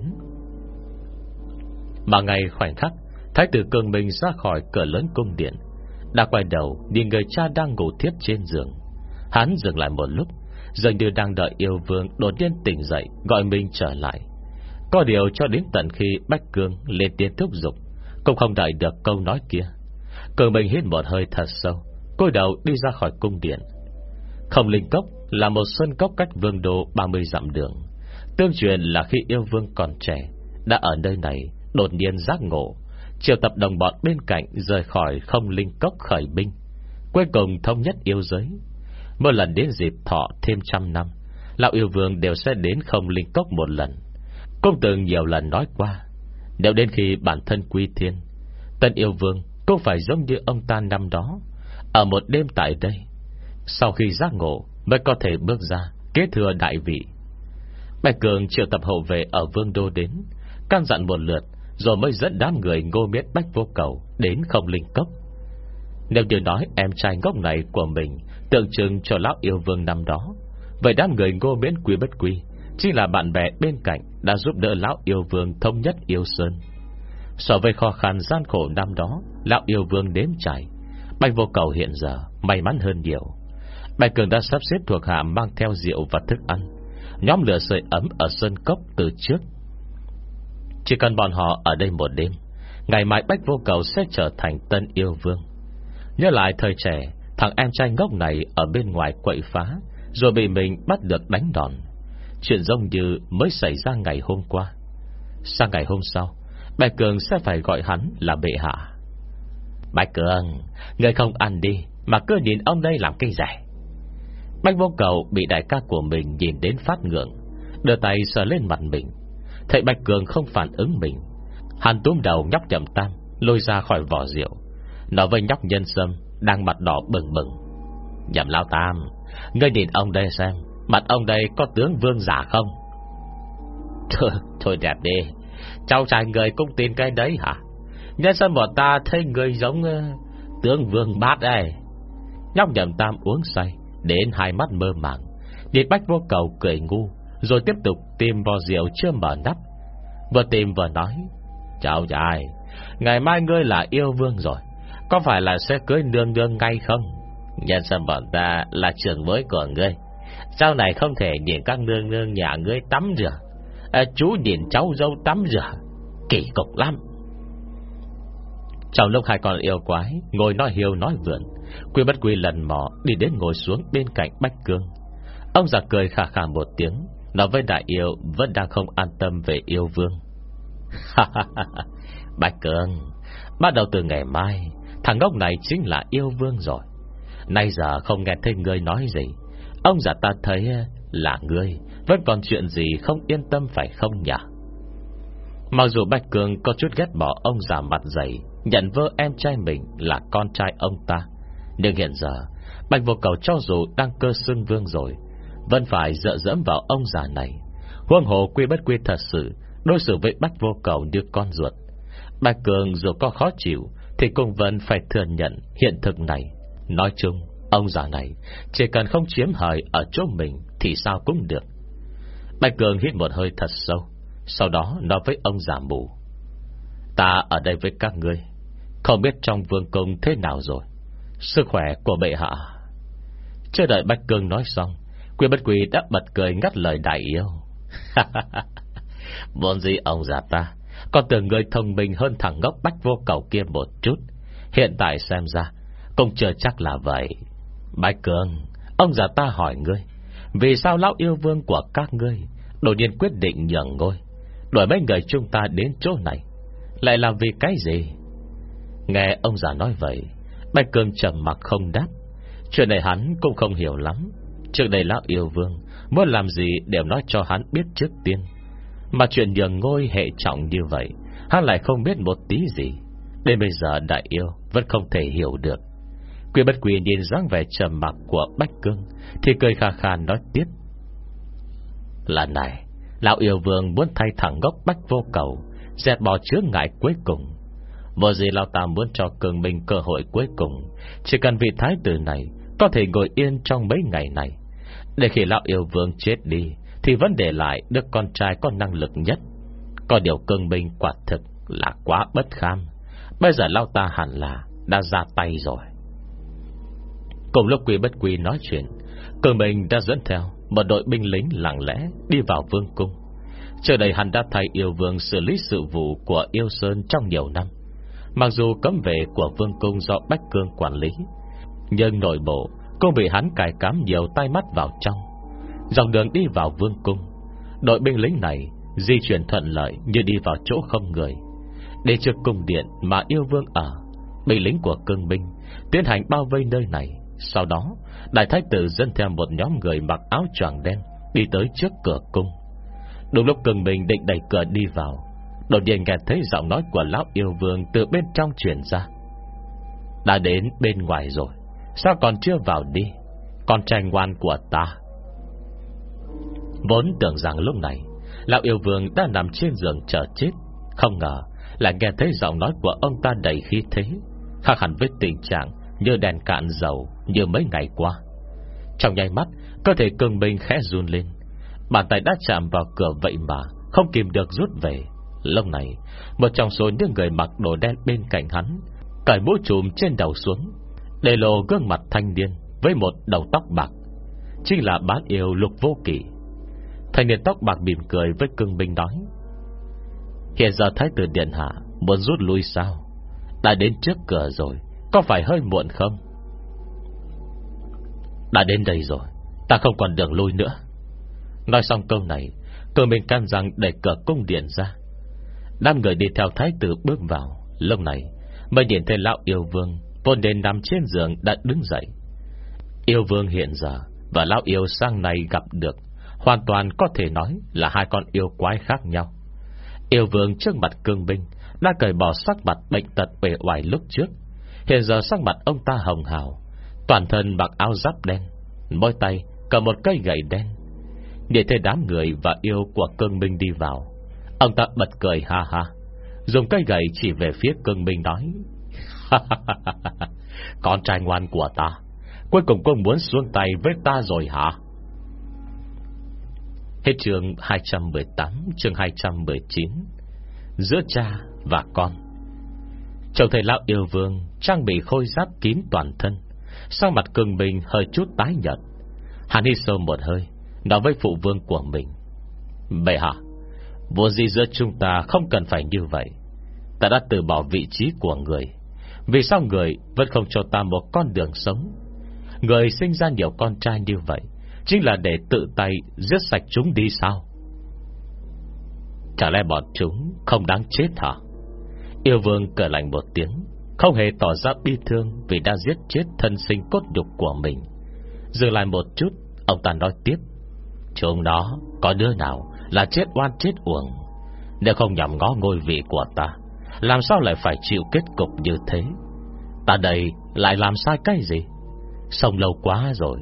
Mà ngày khoảnh khắc, Thái tử cường mình ra khỏi cửa lớn cung điện đã quay đầu, Nhìn người cha đang ngủ thiếp trên giường. Hắn dừng lại một lúc, Dường như đang đợi yêu vương đột nhiên tỉnh dậy, Gọi mình trở lại. Có điều cho đến tận khi Bách Cương lên tiếng thúc giục, Cũng không đợi được câu nói kia. Cường mình hít một hơi thật sâu cối đầu đi ra khỏi cung điện. Không linh cốc là một sân cốc cách vương đô 30 dặm đường. Tương truyền là khi yêu vương còn trẻ, Đã ở nơi này, Đột nhiên giác ngộ. Triệu tập đồng bọn bên cạnh Rời khỏi không linh cốc khởi binh. Cuối cùng thống nhất yêu giới. Mỗi lần đến dịp thọ thêm trăm năm, Lão yêu vương đều sẽ đến không linh cốc một lần. Cũng từng nhiều lần nói qua, Nếu đến khi bản thân quy thiên, Tân yêu vương cũng phải giống như ông ta năm đó, Ở một đêm tại đây, Sau khi giác ngộ Mới có thể bước ra Kế thừa đại vị. Bạch Cường triệu tập hậu vệ ở Vương Đô đến, Căn dặn một lượt rồi mới dẫn đám người ngô miết bách vô cầu Đến không linh cốc. Nếu như nói em trai ngốc này của mình Tượng trưng cho lão yêu vương năm đó, Vậy đám người ngô miễn quý bất quý Chính là bạn bè bên cạnh Đã giúp đỡ lão yêu vương thông nhất yêu sơn. So với khó khăn gian khổ năm đó, Lão yêu vương đếm trải Bạch vô cầu hiện giờ May mắn hơn nhiều. Bạch cường đã sắp xếp thuộc hạ Mang theo rượu và thức ăn, Nhóm lửa sưởi ấm ở sân cốc từ trước. Chỉ cần bọn họ ở đây một đêm, Ngày mai Bách vô cầu sẽ trở thành tân yêu vương. Nhớ lại thời trẻ, Thằng em trai ngốc này ở bên ngoài quậy phá, Rồi bị mình bắt được đánh đòn. Chuyện giống như mới xảy ra ngày hôm qua. Sang ngày hôm sau, Bạch Cường sẽ phải gọi hắn là bệ hạ. Bạch Cường, Người không ăn đi Mà cứ nhìn ông đây làm cây rẻ. Bạch vô cầu bị đại ca của mình Nhìn đến phát ngượng, Đưa tay sờ lên mặt mình. Thấy Bạch Cường không phản ứng mình. Hắn túm đầu nhóc chậm tam Lôi ra khỏi vỏ rượu. Nói với nhóc nhân sâm đang mặt đỏ bừng bừng. Nhậm lao tam Ngươi nhìn ông đây xem Mặt ông đây có tướng vương giả không? Thôi, thôi đẹp đi Cháu trai người cũng tin cái đấy hả? Nhân sâm bọn ta thấy người giống uh, Tướng vương bát đây Nhóc nhậm tam uống say Đến hai mắt mơ màng. Điệt bách vô cầu cười ngu rồi tiếp tục tìm vò rượu chưa mở nắp. Vừa tìm vừa nói chào trai Ngày mai ngươi là yêu vương rồi có phải là sẽ cưới nương nương ngay không? Nhân sân bọn ta là trường mới của ngươi Sau này không thể nhìn các nương nương nhà ngươi tắm rửa. À, Chú nhìn cháu dâu tắm rửa Kỳ cục lắm. Trong lúc hai con yêu quái Ngồi nói hiêu nói vượn Quy bất quy lần mò đi đến ngồi xuống bên cạnh Bách Cương. Ông già cười khà khà một tiếng Nói với đại yêu Vẫn đang không an tâm về yêu vương. Bạch cường, Bắt đầu từ ngày mai Thằng ngốc này chính là yêu vương rồi. Nay giờ không nghe thấy ngươi nói gì. Ông già ta thấy là ngươi Vẫn còn chuyện gì không yên tâm phải không nhỉ? Mặc dù Bạch Cường có chút ghét bỏ ông già mặt dày Nhận vơ em trai mình là con trai ông ta Nhưng hiện giờ Bạch vô cầu cho dù đang cơ xương vương rồi vẫn phải dựa dẫm vào ông già này. Huông hồ quy bất quy thật sự, Đối xử với bắt vô cầu như con ruột. Bạch Cường dù có khó chịu, Thì cũng vẫn phải thừa nhận hiện thực này. Nói chung, Ông già này, Chỉ cần không chiếm hời ở chỗ mình Thì sao cũng được. Bạch Cường hít một hơi thật sâu, Sau đó nói với ông già mù. Ta ở đây với các ngươi, Không biết trong vương cung thế nào rồi. Sức khỏe của bệ hạ. Chưa đợi Bạch Cường nói xong Quy bất quỳ đã bật cười ngắt lời đại yêu. Vốn gì ông già ta, Còn tưởng người thông minh hơn thằng ngốc bách vô cầu kia một chút. Hiện tại xem ra, Cũng chưa chắc là vậy. Bạch Cường, Ông già ta hỏi ngươi, Vì sao lão yêu vương của các ngươi Đột nhiên quyết định nhường ngôi, Đuổi mấy người chúng ta đến chỗ này? Lại là vì cái gì? Nghe ông già nói vậy Bạch Cường trầm mặc không đáp. Chuyện này hắn cũng không hiểu lắm. Trước đây lão yêu vương, Muốn làm gì đều nói cho hắn biết trước tiên. Mà chuyện nhường ngôi hệ trọng như vậy, Hắn lại không biết một tí gì. Đến bây giờ đại yêu Vẫn không thể hiểu được. Quy bất quy nhìn dáng vẻ trầm mặc của Bách Cương, Thì cười khà khà nói tiếp. Lần này, Lão yêu vương muốn thay thẳng gốc Bách vô cầu, dẹp bỏ chứa ngại cuối cùng. Vừa gì Lão ta muốn cho cường mình cơ hội cuối cùng, Chỉ cần vị thái tử này Có thể ngồi yên trong mấy ngày này để khi Lão yêu vương chết đi, Thì vẫn để lại đứa con trai có năng lực nhất. Có điều cương minh quả thực Là quá bất kham. Bây giờ Lão ta hẳn là Đã ra tay rồi. Cùng lúc quý bất quý nói chuyện Cường bình đã dẫn theo Một đội binh lính lặng lẽ đi vào vương cung. Trước đây hắn đã thay yêu vương xử lý sự vụ của yêu sơn trong nhiều năm. Mặc dù cấm vệ của vương cung do Bách Cương quản lý, Nhưng nội bộ cô bị hắn cài cắm nhiều tay mắt vào trong. Dòng đường đi vào vương cung. Đội binh lính này Di chuyển thuận lợi như đi vào chỗ không người. Để trước cung điện mà yêu vương ở, Binh lính của cương binh Tiến hành bao vây nơi này. Sau đó, Đại thái tử dẫn theo một nhóm người mặc áo choàng đen Đi tới trước cửa cung. Đúng lúc cương binh định đẩy cửa đi vào, Đột nhiên nghe thấy giọng nói của lão yêu vương Từ bên trong truyền ra. Đã đến bên ngoài rồi. Sao còn chưa vào đi? Con trai ngoan của ta. Vốn tưởng rằng lúc này, Lão yêu vương đã nằm trên giường chờ chết. Không ngờ, Lại nghe thấy giọng nói của ông ta đầy khí thế, Khác hẳn với tình trạng Như đèn cạn dầu như mấy ngày qua. Trong nháy mắt, Cơ thể cường bình khẽ run lên. Bàn tay đã chạm vào cửa vậy mà Không kìm được rút về. Lúc này, Một trong số những người mặc đồ đen bên cạnh hắn, Cởi mũ trùm trên đầu xuống để lộ gương mặt thanh niên Với một đầu tóc bạc, Chính là bán yêu lục vô kỷ Thanh niên tóc bạc mỉm cười với cương binh nói, Hiện giờ Thái tử Điện Hạ Muốn rút lui sao? Đã đến trước cửa rồi, Có phải hơi muộn không? Đã đến đây rồi, Ta không còn đường lui nữa. Nói xong câu này, cương binh can rằng để cửa cung điện ra. Đám người đi theo thái tử bước vào, Lúc này Mới nhìn thấy lão yêu vương Vốn đền nằm trên giường đã đứng dậy. Yêu vương hiện giờ Và lão yêu sang này gặp được, Hoàn toàn có thể nói là hai con yêu quái khác nhau. Yêu vương trước mặt cương binh Đã cởi bỏ sắc mặt bệnh tật bề ngoài lúc trước. Hiện giờ sắc mặt ông ta hồng hào, Toàn thân mặc áo giáp đen Mỗi tay cầm một cây gậy đen. Để thấy đám người và yêu của cương binh đi vào, Ông ta bật cười ha ha, Dùng cây gậy chỉ về phía cương binh nói Con trai ngoan của ta, Cuối cùng cũng muốn xuống tay với ta rồi hả? Hết chương 218 Chương 219 Giữa cha và con Chồng thầy lão yêu vương Trang bị khôi giáp kín toàn thân Sang mặt cường bình hơi chút tái nhợt. Hắn hít sâu một hơi, Nói với phụ vương của mình. Bệ hạ Vô gì giữa chúng ta không cần phải như vậy. Ta đã từ bỏ vị trí của người vì sao người vẫn không cho ta một con đường sống? Người sinh ra nhiều con trai như vậy, Chính là để tự tay Giết sạch chúng đi sao? Chả lẽ bọn chúng Không đáng chết hả? Yêu vương cờ lạnh một tiếng, Không hề tỏ ra bi thương Vì đã giết chết thân sinh cốt nhục của mình. Dừng lại một chút, Ông ta nói tiếp, Chúng nó có đứa nào Là chết oan chết uổng? Nếu không nhằm ngó ngôi vị của ta làm sao lại phải chịu kết cục như thế? Ta đây lại làm sai cái gì? Sông lâu quá rồi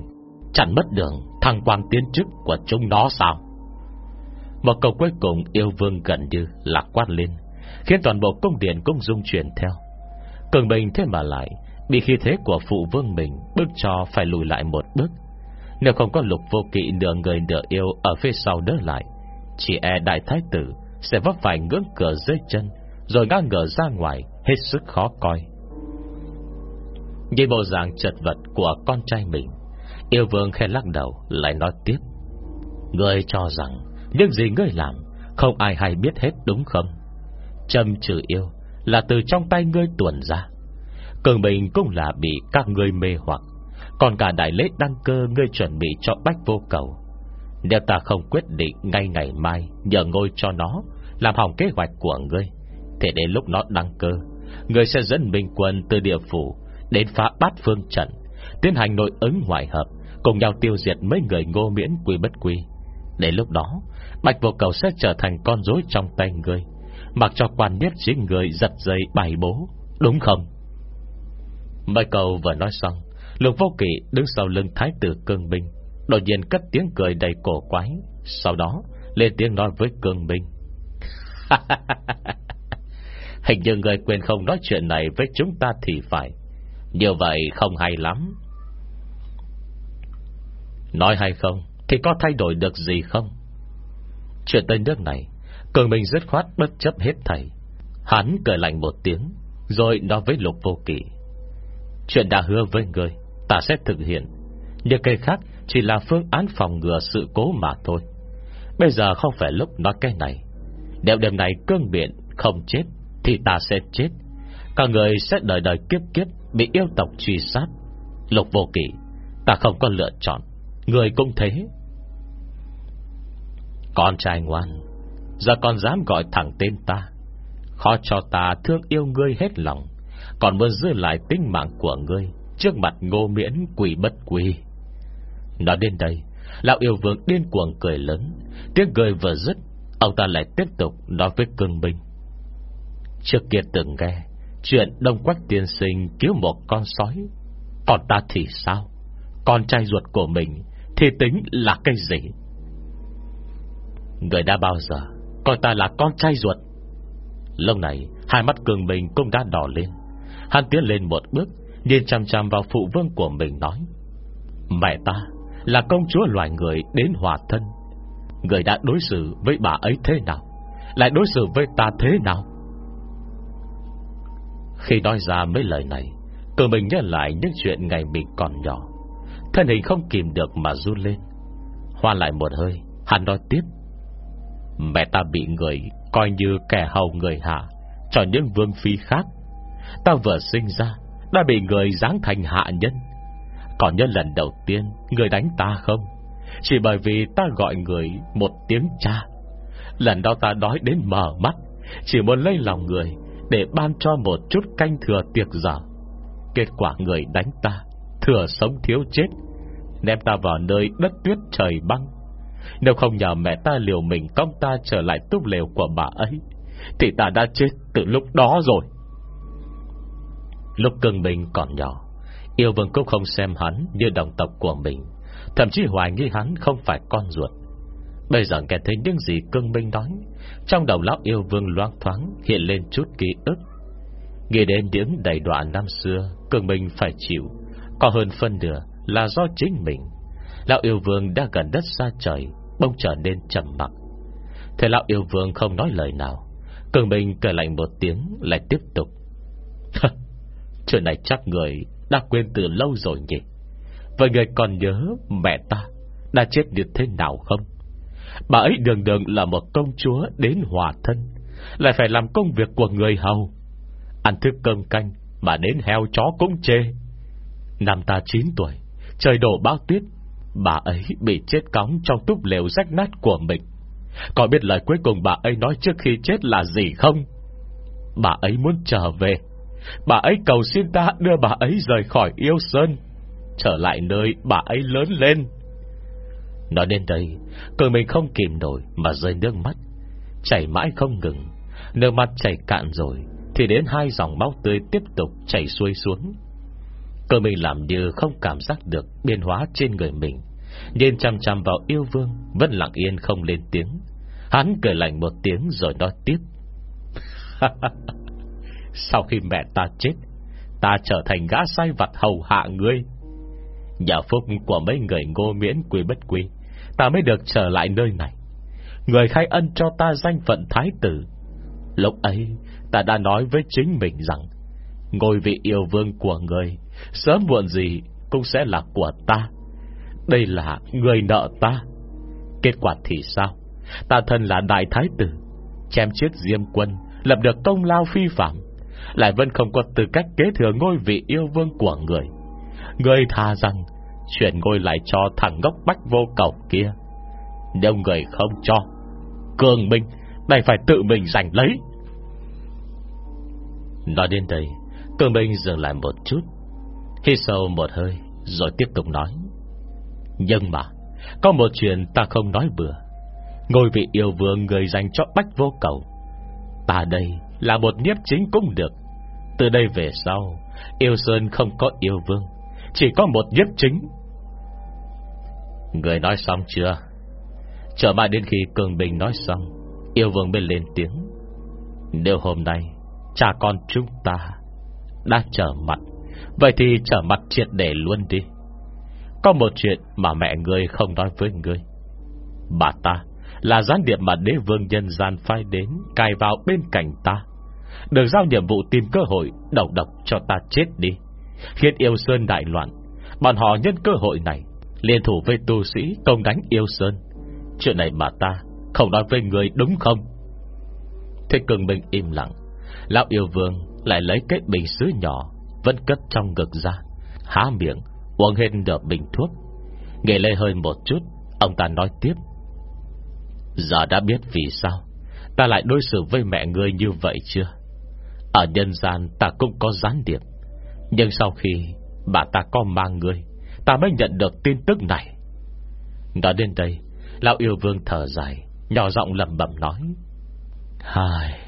Chẳng mất đường, thăng quan tiến chức của chúng nó sao? Một câu cuối cùng yêu vương gần như lạc quát lên, Khiến toàn bộ cung điện cũng dung chuyển theo. Cường bình thế mà lại Bị khí thế của phụ vương mình Bước cho phải lùi lại một bước. Nếu không có lục vô kỵ nửa người nửa yêu Ở phía sau đỡ lại, Chỉ e đại thái tử Sẽ vấp phải ngưỡng cửa dưới chân rồi ngã ngờ ra ngoài, Hết sức khó coi. Nhìn bộ dạng chật vật của con trai mình, Yêu vương khen lắc đầu, Lại nói tiếp. Ngươi cho rằng, Những gì ngươi làm, Không ai hay biết hết đúng không? Châm trừ yêu Là từ trong tay ngươi tuần ra. Cường bình cũng là bị các ngươi mê hoặc. Còn cả đại lễ đăng cơ Ngươi chuẩn bị cho bách vô cầu. Nếu ta không quyết định ngay ngày mai Nhờ ngôi cho nó, Làm hỏng kế hoạch của ngươi Thế đến lúc nó đăng cơ người sẽ dẫn binh quân từ địa phủ Đến phá bát phương trận Tiến hành nội ứng ngoại hợp Cùng nhau tiêu diệt mấy người ngô miễn quy bất quy. Đến lúc đó Bạch vô cầu sẽ trở thành con rối trong tay người, Mặc cho quan biết chính người giật dây bài bố Đúng không? Mấy cầu vừa nói xong Lục vô kỵ đứng sau lưng thái tử cương binh Đột nhiên cất tiếng cười đầy cổ quái Sau đó lên tiếng nói với cương binh. Hình như người quên không nói chuyện này với chúng ta thì phải. Như vậy không hay lắm. Nói hay không, Thì có thay đổi được gì không? Chuyện tới nước này Cường mình dứt khoát bất chấp hết thầy Hắn cười lạnh một tiếng, Rồi nói với lục vô kỳ Chuyện đã hứa với người Ta sẽ thực hiện. Nhưng cây khác chỉ là phương án phòng ngừa sự cố mà thôi. Bây giờ không phải lúc nói cái này. Nếu đêm này cương biện không chết thì ta sẽ chết. Cả người sẽ đời đời kiếp kiếp, Bị yêu tộc truy sát. Lục vô kỷ Ta không có lựa chọn, Người cũng thế. Con trai ngoan, Giờ còn dám gọi thẳng tên ta. Khó cho ta thương yêu ngươi hết lòng, Còn muốn giữ lại tính mạng của ngươi Trước mặt ngô miễn quỷ bất quỷ Nói đến đây, Lão yêu vương điên cuồng cười lớn, Tiếng cười vừa dứt, Ông ta lại tiếp tục nói với cương binh. Trước kia từng nghe Chuyện Đông Quách tiên sinh cứu một con sói. Còn ta thì sao? Con trai ruột của mình Thì tính là cái gì? Người đã bao giờ Coi ta là con trai ruột? Lúc này, Hai mắt cường mình cũng đã đỏ lên. Hắn tiến lên một bước, Nhìn chăm chăm vào phụ vương của mình nói, Mẹ ta Là công chúa loài người đến hòa thân. Người đã đối xử với bà ấy thế nào? Lại đối xử với ta thế nào? Khi nói ra mấy lời này Cường mình nhớ lại những chuyện ngày mình còn nhỏ. Thân hình không kìm được mà run lên. Hoa lại một hơi, Hắn nói tiếp. Mẹ ta bị người Coi như kẻ hầu người hạ Cho những vương phi khác. Ta vừa sinh ra, Đã bị người giáng thành hạ nhân. Còn nhớ lần đầu tiên Người đánh ta không? Chỉ bởi vì ta gọi người Một tiếng cha. Lần đó ta đói đến mở mắt, Chỉ muốn lấy lòng người để ban cho một chút canh thừa tiệc giả. Kết quả người đánh ta, Thừa sống thiếu chết, Ném ta vào nơi đất tuyết trời băng. Nếu không nhờ mẹ ta liều mình Công ta trở lại túp lều của bà ấy, Thì ta đã chết từ lúc đó rồi. Lúc cưng mình còn nhỏ, Yêu vương cũng không xem hắn Như đồng tộc của mình, Thậm chí hoài nghi hắn không phải con ruột. Bây giờ nghe thấy những gì cưng minh nói trong đầu lão yêu vương loang thoáng Hiện lên chút ký ức. Nghe đến những đầy đoạn năm xưa Cường mình phải chịu, Có hơn phân nửa là do chính mình. Lão yêu vương đã gần đất xa trời Bông trở nên trầm mặc. Thế lão yêu vương không nói lời nào Cường mình cười lạnh một tiếng, Lại tiếp tục. Chuyện này chắc người đã quên từ lâu rồi nhỉ? Vậy người còn nhớ mẹ ta Đã chết như thế nào không? Bà ấy đường đường là một công chúa Đến hòa thân, Lại phải làm công việc của người hầu. Ăn thức cơm canh Mà đến heo chó cũng chê. Năm ta 9 tuổi, Trời đổ bao tuyết Bà ấy bị chết cóng trong túp lều rách nát của mình. Có biết lời cuối cùng bà ấy nói trước khi chết là gì không? Bà ấy muốn trở về. Bà ấy cầu xin ta đưa bà ấy rời khỏi yêu sơn. Trở lại nơi bà ấy lớn lên. Nói đến đây, Cười mình không kìm nổi Mà rơi nước mắt. Chảy mãi không ngừng, Nước mắt chảy cạn rồi, Thì đến hai dòng máu tươi tiếp tục chảy xuôi xuống. Cơ mình làm như không cảm giác được Biến hóa trên người mình, Nhìn chăm chăm vào yêu vương, Vẫn lặng yên không lên tiếng. Hắn cười lạnh một tiếng rồi nói tiếp. Sau khi mẹ ta chết, Ta trở thành gã sai vặt hầu hạ ngươi. Nhà phúc của mấy người ngô miễn quý bất quý. Ta mới được trở lại nơi này. Người khai ân cho ta danh phận thái tử. Lúc ấy, Ta đã nói với chính mình rằng, Ngôi vị yêu vương của người, Sớm muộn gì Cũng sẽ là của ta. Đây là người nợ ta. Kết quả thì sao? Ta thân là đại thái tử, Chém chiếc diêm quân, Lập được công lao phi phạm, Lại vẫn không có tư cách kế thừa ngôi vị yêu vương của người. Người tha rằng Chuyển ngôi lại cho thằng gốc bách vô cầu kia. Nếu người không cho, Cường Minh Đành phải tự mình giành lấy. Nói đến đây, Cường Minh dừng lại một chút. Hít sâu một hơi, Rồi tiếp tục nói. Nhưng mà, Có một chuyện ta không nói bừa Ngôi vị yêu vương người dành cho bách vô cầu. Ta đây là một nhiếp chính cũng được. Từ đây về sau, Yêu Sơn không có yêu vương, Chỉ có một nhiếp chính. Người nói xong chưa? Chờ mãi đến khi Cường Bình nói xong, Yêu vương bên lên tiếng. Nếu hôm nay, Cha con chúng ta Đã trở mặt, Vậy thì trở mặt triệt để luôn đi. Có một chuyện mà mẹ ngươi không nói với ngươi. Bà ta Là gián điệp mà đế vương nhân gian phai đến Cài vào bên cạnh ta. Được giao nhiệm vụ tìm cơ hội Đầu độc cho ta chết đi. Khiến yêu sơn đại loạn, Bọn họ nhân cơ hội này Liên thủ với tu sĩ công đánh yêu sơn. Chuyện này mà ta Không nói với người đúng không? Thế cường minh im lặng. Lão yêu vương lại lấy cái bình sứ nhỏ, Vẫn cất trong ngực ra, Há miệng, uống hết nửa bình thuốc. Nghe lê hơi một chút, Ông ta nói tiếp. Giờ đã biết vì sao Ta lại đối xử với mẹ ngươi như vậy chưa? Ở nhân gian ta cũng có gián điệp, Nhưng sau khi Bà ta có mang ngươi Ta mới nhận được tin tức này. Nói đến đây Lão yêu vương thở dài Nhỏ giọng lầm bẩm nói. Hài,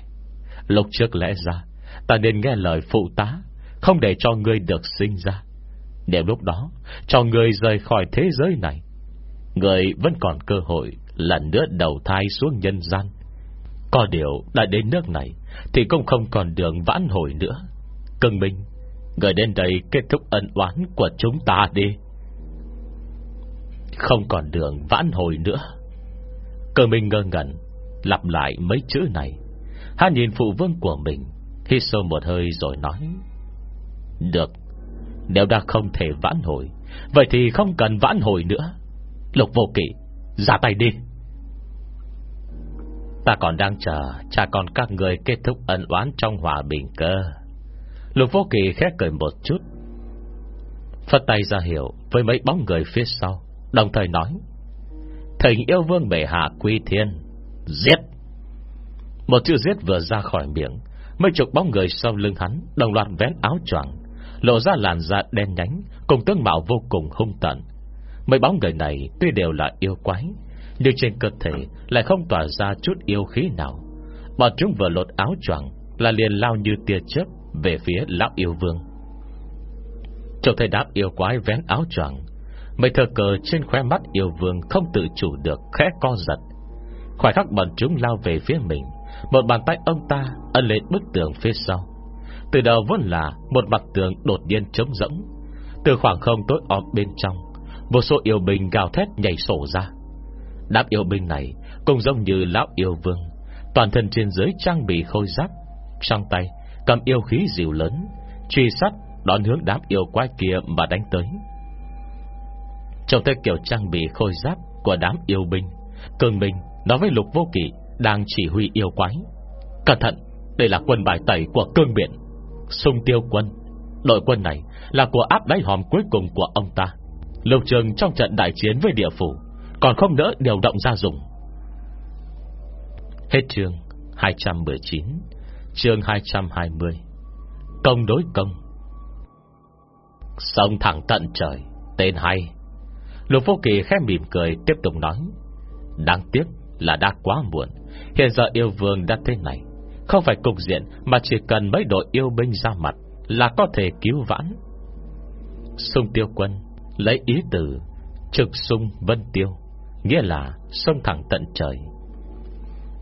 Lúc trước lẽ ra Ta nên nghe lời phụ tá Không để cho ngươi được sinh ra. Nếu lúc đó Cho ngươi rời khỏi thế giới này Ngươi vẫn còn cơ hội Lần nữa đầu thai xuống nhân gian. Có điều đã đến nước này Thì cũng không còn đường vãn hồi nữa. Cưng minh Người đến đây kết thúc ân oán của chúng ta đi. Không còn đường vãn hồi nữa. Cơ minh ngơ ngẩn, Lặp lại mấy chữ này. Hắn nhìn phụ vương của mình, Hít sâu một hơi rồi nói, Được, Nếu đã không thể vãn hồi, Vậy thì không cần vãn hồi nữa. Lục vô kỵ, Ra tay đi. Ta còn đang chờ Cha con các người kết thúc ân oán trong hòa bình cơ. Lục vô kỳ khét cười một chút Phật tay ra hiệu Với mấy bóng người phía sau. Đồng thời nói Thỉnh yêu vương bệ hạ quy thiên, Giết. Một chữ giết vừa ra khỏi miệng, Mấy chục bóng người sau lưng hắn Đồng loạt vén áo choàng, Lộ ra làn da đen nhánh, Cùng tướng mạo vô cùng hung tận Mấy bóng người này tuy đều là yêu quái, Nhưng trên cơ thể Lại không tỏa ra chút yêu khí nào. Bọn chúng vừa lột áo choàng Là liền lao như tia chớp Về phía lão yêu vương. Trông thấy đám yêu quái vén áo choàng Mấy thờ cờ trên khóe mắt yêu vương Không tự chủ được khẽ co giật. Khoảnh khắc bọn chúng lao về phía mình, Một bàn tay ông ta ấn lên bức tường phía sau. Từ đầu vốn là Một mặt tường đột nhiên trống rỗng. Từ khoảng không tối ọp bên trong, Một số yêu binh gào thét nhảy sổ ra. Đám yêu binh này Cũng giống như lão yêu vương, Toàn thân trên dưới trang bị khôi giáp, Trong tay cầm yêu khí dịu lớn, Truy sát đón hướng đám yêu quái kia mà đánh tới. Trông thấy kiểu trang bị khôi giáp Của đám yêu binh Cường Minh nói với Lục Vô Kỵ Đang chỉ huy yêu quái. Cẩn thận, Đây là quân bài tẩy của cương biển. Sung tiêu quân, Đội quân này là của áp đáy hòm cuối cùng của ông ta. Lục trường trong trận đại chiến với địa phủ Còn không đỡ điều động ra dùng. Hết chương 219 Chương 220 Công đối công. Sông thẳng tận trời, Tên hay. Lục vô kỳ khẽ mỉm cười, Tiếp tục nói, Đáng tiếc là đã quá muộn. Hiện giờ yêu vương đã thế này, Không phải cục diện Mà chỉ cần mấy đội yêu binh ra mặt Là có thể cứu vãn. Sông tiêu quân Lấy ý từ Trực sung vân tiêu Nghĩa là sông thẳng tận trời.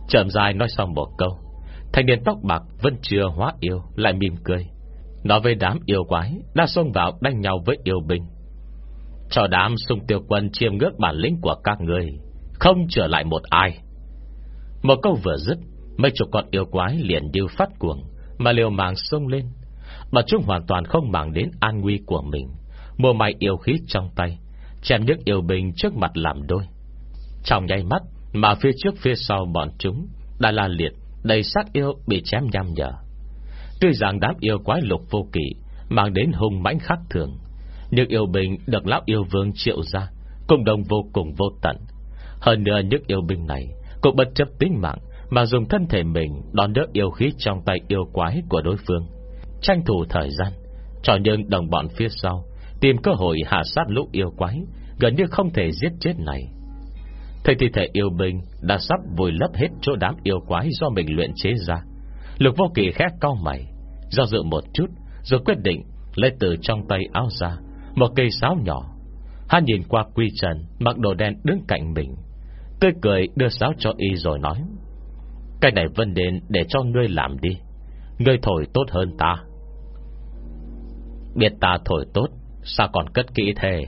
Chậm dài nói xong một câu, Thanh niên tóc bạc vẫn chưa hóa yêu, Lại mỉm cười. Nói với đám yêu quái Đã xông vào đánh nhau với yêu binh. Cho đám sung tiêu quân chiêm ngước bản lĩnh của các người Không trở lại một ai. Một câu vừa dứt, Mấy chục con yêu quái liền như phát cuồng, Mà liều mạng sông lên. Mà chúng hoàn toàn không màng đến an nguy của mình Mùa mày yêu khí trong tay, Chém nước yêu binh trước mặt làm đôi. Trong nháy mắt, Mà phía trước phía sau bọn chúng Đã là liệt, Đầy sát yêu bị chém nham nhở. Tuy rằng đám yêu quái lục vô kỵ, Mang đến hung mãnh khác thường những yêu binh được lão yêu vương triệu ra, Cùng đồng vô cùng vô tận. Hơn nữa những yêu binh này Cũng bất chấp tính mạng Mà dùng thân thể mình đón đỡ yêu khí trong tay yêu quái của đối phương. Tranh thủ thời gian, Cho những đồng bọn phía sau Tìm cơ hội hạ sát lũ yêu quái, Gần như không thể giết chết này. Thầy thi thể yêu binh Đã sắp vùi lấp hết chỗ đám yêu quái Do mình luyện chế ra, Lục vô kỳ khét cao mày, Do dự một chút, Rồi quyết định lấy từ trong tay áo ra một cây sáo nhỏ. Hắn nhìn qua quy trần, Mặc đồ đen đứng cạnh mình. Tươi cười đưa sáo cho y rồi nói, Cái này vân đến để cho ngươi làm đi. Ngươi thổi tốt hơn ta. Biết ta thổi tốt, Sao còn cất kỹ thế?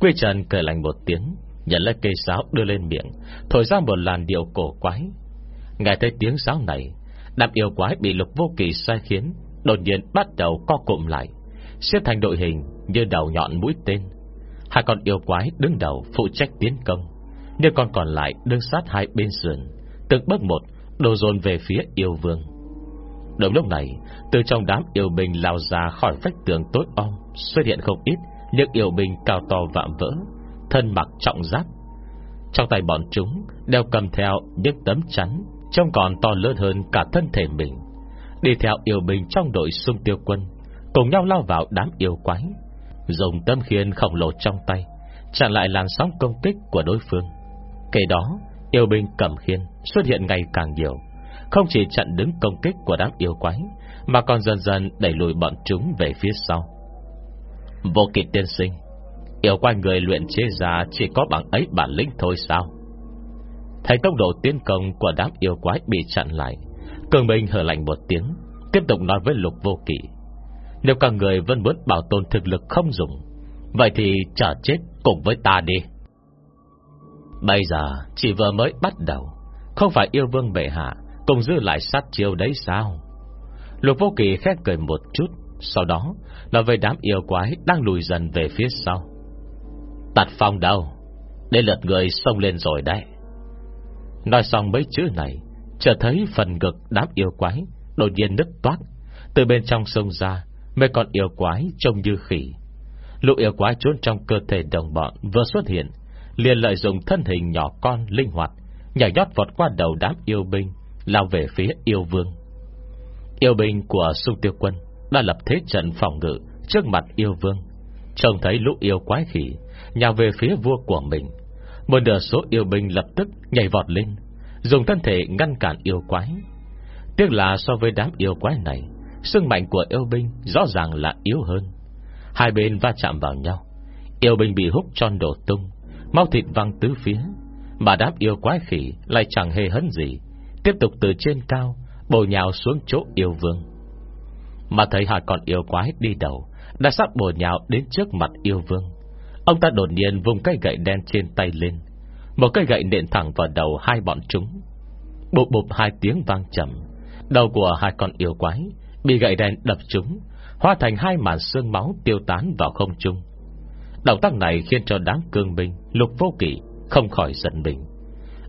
Quy Trần cười lạnh một tiếng, Nhận lấy cây sáo đưa lên miệng, Thổi ra một làn điệu cổ quái. Nghe thấy tiếng sáo này, Đám yêu quái bị lục vô kỳ sai khiến, Đột nhiên bắt đầu co cụm lại, Xếp thành đội hình như đầu nhọn mũi tên. Hai con yêu quái đứng đầu Phụ trách tiến công, Nhưng con còn lại đứng sát hai bên sườn, Từng bước một đổ dồn về phía yêu vương. Đồng lúc này, Từ trong đám yêu binh lao ra khỏi vách tường tối om, Xuất hiện không ít Những yêu binh cao to vạm vỡ, Thân mặc trọng giáp. Trong tay bọn chúng Đeo cầm theo những tấm chắn, Trông còn to lớn hơn cả thân thể mình. Đi theo yêu binh trong đội xung tiêu quân, Cùng nhau lao vào đám yêu quái. Dùng tâm khiên khổng lồ trong tay Chặn lại làn sóng công kích của đối phương. Kể đó, Yêu binh cầm khiên xuất hiện ngày càng nhiều, Không chỉ chặn đứng công kích của đám yêu quái, Mà còn dần dần đẩy lùi bọn chúng về phía sau. Vô kịch tiên sinh, Yêu quái người luyện chế ra Chỉ có bằng ấy bản lĩnh thôi sao? Thấy tốc độ tiến công của đám yêu quái bị chặn lại, Cường Minh hở lạnh một tiếng, Tiếp tục nói với lục vô kỵ. Nếu các người vẫn muốn bảo tồn thực lực không dùng, Vậy thì chờ chết cùng với ta đi. Bây giờ chỉ vừa mới bắt đầu. Không phải yêu vương bệ hạ, Cùng giữ lại sát chiêu đấy sao? Lục vô kỳ khét cười một chút, Sau đó, Nói về đám yêu quái đang lùi dần về phía sau. Tạt phong đâu? Để lượt người xông lên rồi đấy. Nói xong mấy chữ này Chờ thấy phần ngực đám yêu quái Đột nhiên nứt toát. Từ bên trong sông ra Mấy con yêu quái trông như khỉ. Lũ yêu quái trốn trong cơ thể đồng bọn Vừa xuất hiện, liền lợi dụng thân hình nhỏ con linh hoạt, Nhảy nhót vọt qua đầu đám yêu binh, Lao về phía yêu vương. Yêu binh của sung tiêu quân Đã lập thế trận phòng ngự Trước mặt yêu vương, Trông thấy lũ yêu quái khỉ Nhào về phía vua của mình. Một nửa số yêu binh lập tức nhảy vọt lên, Dùng thân thể ngăn cản yêu quái. Tiếc là so với đám yêu quái này Sức mạnh của yêu binh Rõ ràng là yếu hơn. Hai bên va chạm vào nhau. Yêu binh bị hút tròn đổ tung. Mau thịt văng tứ phía. Mà đám yêu quái khỉ lại chẳng hề hấn gì. Tiếp tục từ trên cao Bồ nhào xuống chỗ yêu vương. Mà thấy hai con yêu quái đi đầu, Đã sắp bồ nhào đến trước mặt yêu vương. Ông ta đột nhiên vùng cây gậy đen trên tay lên. Một cây gậy nện thẳng vào đầu hai bọn chúng. Bụp bụp hai tiếng vang trầm. Đầu của hai con yêu quái Bị gậy đèn đập trúng, Hóa thành hai màn xương máu tiêu tán vào không trung. Động tác này khiến cho đám cương binh Lục vô kỷ không khỏi giận mình.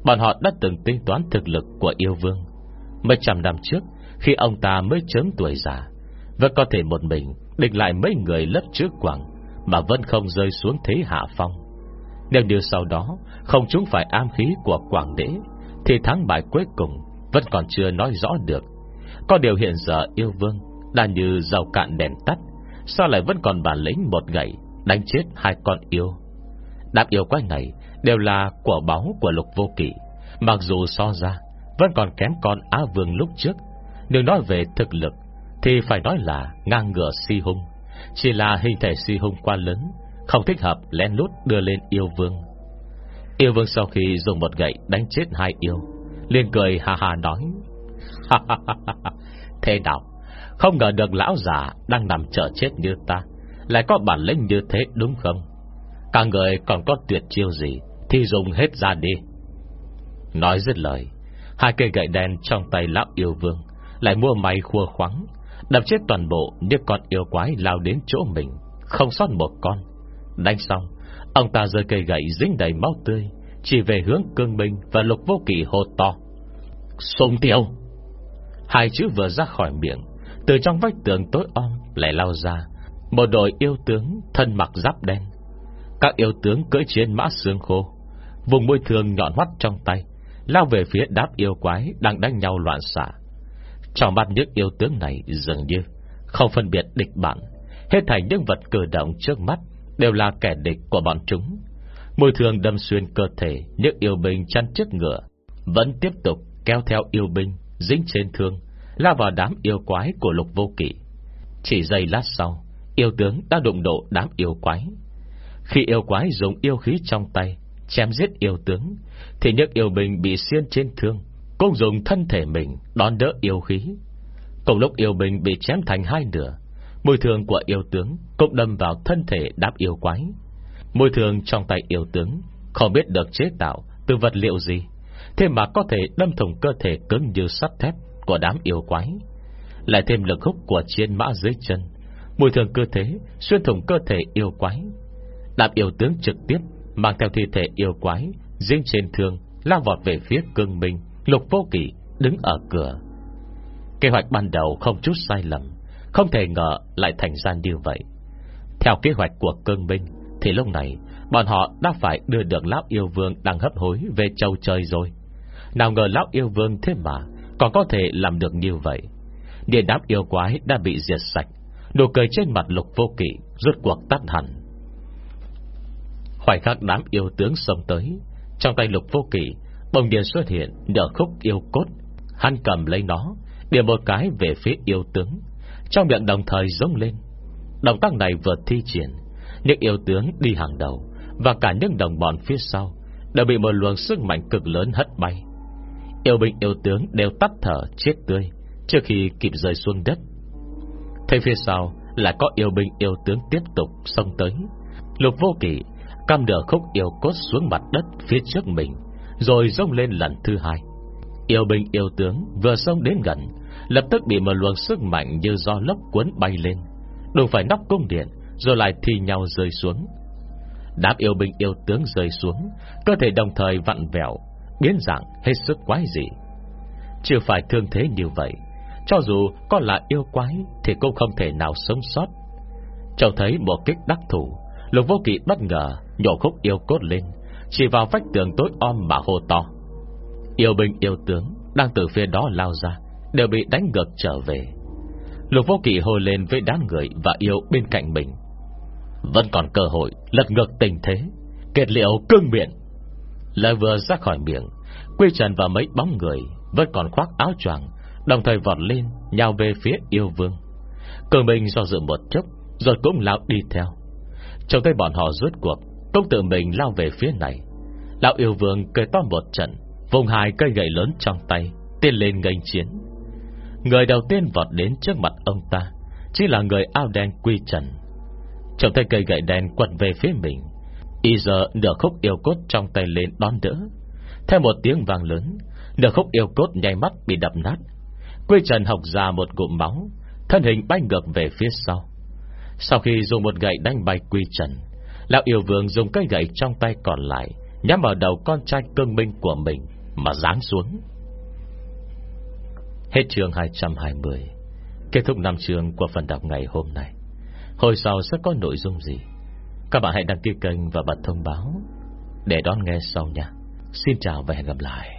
Bọn họ đã từng tính toán thực lực của yêu vương. Mấy trăm năm trước Khi ông ta mới chớm tuổi già Vẫn có thể một mình Địch lại mấy người lớp trước quảng Mà vẫn không rơi xuống thế hạ phong. Nếu điều sau đó Không chúng phải am khí của quảng đế Thì thắng bại cuối cùng Vẫn còn chưa nói rõ được. Có điều hiện giờ yêu vương Đã như dầu cạn đèn tắt, Sao lại vẫn còn bản lĩnh một gậy Đánh chết hai con yêu? Đám yêu quái này Đều là của báu của lục vô kỷ Mặc dù so ra Vẫn còn kém con Á Vương lúc trước. Nếu nói về thực lực, Thì phải nói là ngang ngửa si hung. Chỉ là hình thể si hung quá lớn, Không thích hợp lén lút đưa lên yêu vương. Yêu vương sau khi dùng một gậy đánh chết hai yêu, liền cười hà hà nói Thế nào? Không ngờ được lão già Đang nằm chờ chết như ta. Lại có bản lĩnh như thế đúng không? Cả người còn có tuyệt chiêu gì Thì dùng hết ra đi. Nói dứt lời, Hai cây gậy đen trong tay lão yêu vương Lại mua máy khua khoắng Đập chết toàn bộ những con yêu quái lao đến chỗ mình, Không sót một con. Đánh xong, Ông ta rơi cây gậy dính đầy máu tươi, Chỉ về hướng cương binh Và lục vô kỷ hô to. Sùng tiêu Hai chữ vừa ra khỏi miệng, Từ trong vách tường tối om lại lao ra. Một đội yêu tướng Thân mặc giáp đen, Các yêu tướng cưỡi trên mã xương khô, Vùng môi thường nhọn hoắt trong tay, Lao về phía đám yêu quái Đang đánh nhau loạn xạ. Trong mắt những yêu tướng này dường như Không phân biệt địch bạn, Hết thành những vật cử động trước mắt Đều là kẻ địch của bọn chúng. Môi thường đâm xuyên cơ thể Những yêu binh chăn chiếc ngựa Vẫn tiếp tục kéo theo yêu binh Dính trên thương, Lao vào đám yêu quái của lục vô kỵ. Chỉ giây lát sau, Yêu tướng đã đụng độ đám yêu quái. Khi yêu quái dùng yêu khí trong tay, Chém giết yêu tướng, Thì những yêu binh bị xiên trên thương Cũng dùng thân thể mình đón đỡ yêu khí. Cùng lúc yêu binh bị chém thành hai nửa, Mùi thường của yêu tướng Cũng đâm vào thân thể đám yêu quái. Mùi thường trong tay yêu tướng Không biết được chế tạo từ vật liệu gì Thế mà có thể đâm thủng cơ thể cứng như sắt thép Của đám yêu quái, Lại thêm lực hút của chiến mã dưới chân Mùi thường cơ thế Xuyên thủng cơ thể yêu quái. Đạp yêu tướng trực tiếp Mang theo thi thể yêu quái Riêng trên thương, Lao vọt về phía cương minh, Lục vô kỷ đứng ở cửa. Kế hoạch ban đầu không chút sai lầm, Không thể ngờ lại thành ra như vậy. Theo kế hoạch của cương minh, Thì lúc này, Bọn họ đã phải đưa được Lão Yêu Vương Đang hấp hối về châu trời rồi. Nào ngờ Lão Yêu Vương thế mà Còn có thể làm được như vậy. Điện đám yêu quái đã bị diệt sạch, Nụ cười trên mặt lục vô kỵ Rốt cuộc tắt hẳn. Khoảnh khắc đám yêu tướng xông tới, Trong tay lục vô kỵ Bồng điện xuất hiện nở khúc yêu cốt. Hắn cầm lấy nó, Điểm một cái về phía yêu tướng, Trong miệng đồng thời giống lên. Động tác này vừa thi triển, Những yêu tướng đi hàng đầu Và cả những đồng bọn phía sau Đều bị một luồng sức mạnh cực lớn hất bay. Yêu binh yêu tướng đều tắt thở chết tươi, Trước khi kịp rơi xuống đất. Thế phía sau Lại có yêu binh yêu tướng tiếp tục xông tới. Lục vô kỷ Cam đỡ khúc yêu cốt xuống mặt đất Phía trước mình, Rồi rông lên lần thứ hai. Yêu binh yêu tướng vừa xông đến gần, Lập tức bị một luồng sức mạnh Như do lốc cuốn bay lên, Đụng phải nóc cung điện, Rồi lại thi nhau rơi xuống. Đám yêu binh yêu tướng rơi xuống, Cơ thể đồng thời vặn vẹo Biến dạng hết sức quái dị. Chưa phải thương thế như vậy, Cho dù có là yêu quái Thì cũng không thể nào sống sót. Châu thấy một kích đắc thủ, Lục vô kỵ bất ngờ Nhổ khúc yêu cốt lên, Chỉ vào vách tường tối om mà hô to. Yêu binh yêu tướng Đang từ phía đó lao ra, Đều bị đánh ngược trở về. Lục vô kỵ hô lên với đám người Và yêu bên cạnh mình. Vẫn còn cơ hội lật ngược tình thế, Kết liệu cương miệng Lời vừa ra khỏi miệng, Quy trần và mấy bóng người Vẫn còn khoác áo choàng, Đồng thời vọt lên, Nhào về phía yêu vương. Cường mình do dự một chút, Rồi cũng lao đi theo. Trong tay bọn họ rút cuộc công tự mình lao về phía này. Lão yêu vương cười to một trận, Vùng hai cây gậy lớn trong tay, Tiến lên ngành chiến. Người đầu tiên vọt đến trước mặt ông ta, Chính là người ao đen quy trần. Trong tay cây gậy đen quật về phía mình Y giờ nửa khúc yêu cốt trong tay lên đón đỡ. Theo một tiếng vang lớn, Nửa khúc yêu cốt nhai mắt bị đập nát. Quy trần học ra một cụm máu, Thân hình bay ngược về phía sau. Sau khi dùng một gậy đánh bay quy trần, Lão yêu vương dùng cây gậy trong tay còn lại, Nhắm vào đầu con trai cương minh của mình Mà giáng xuống. Hết chương 220 Kết thúc năm chương của phần đọc ngày hôm nay. Hồi sau sẽ có nội dung gì? Các bạn hãy đăng ký kênh và bật thông báo Để đón nghe sau nha. Xin chào và hẹn gặp lại.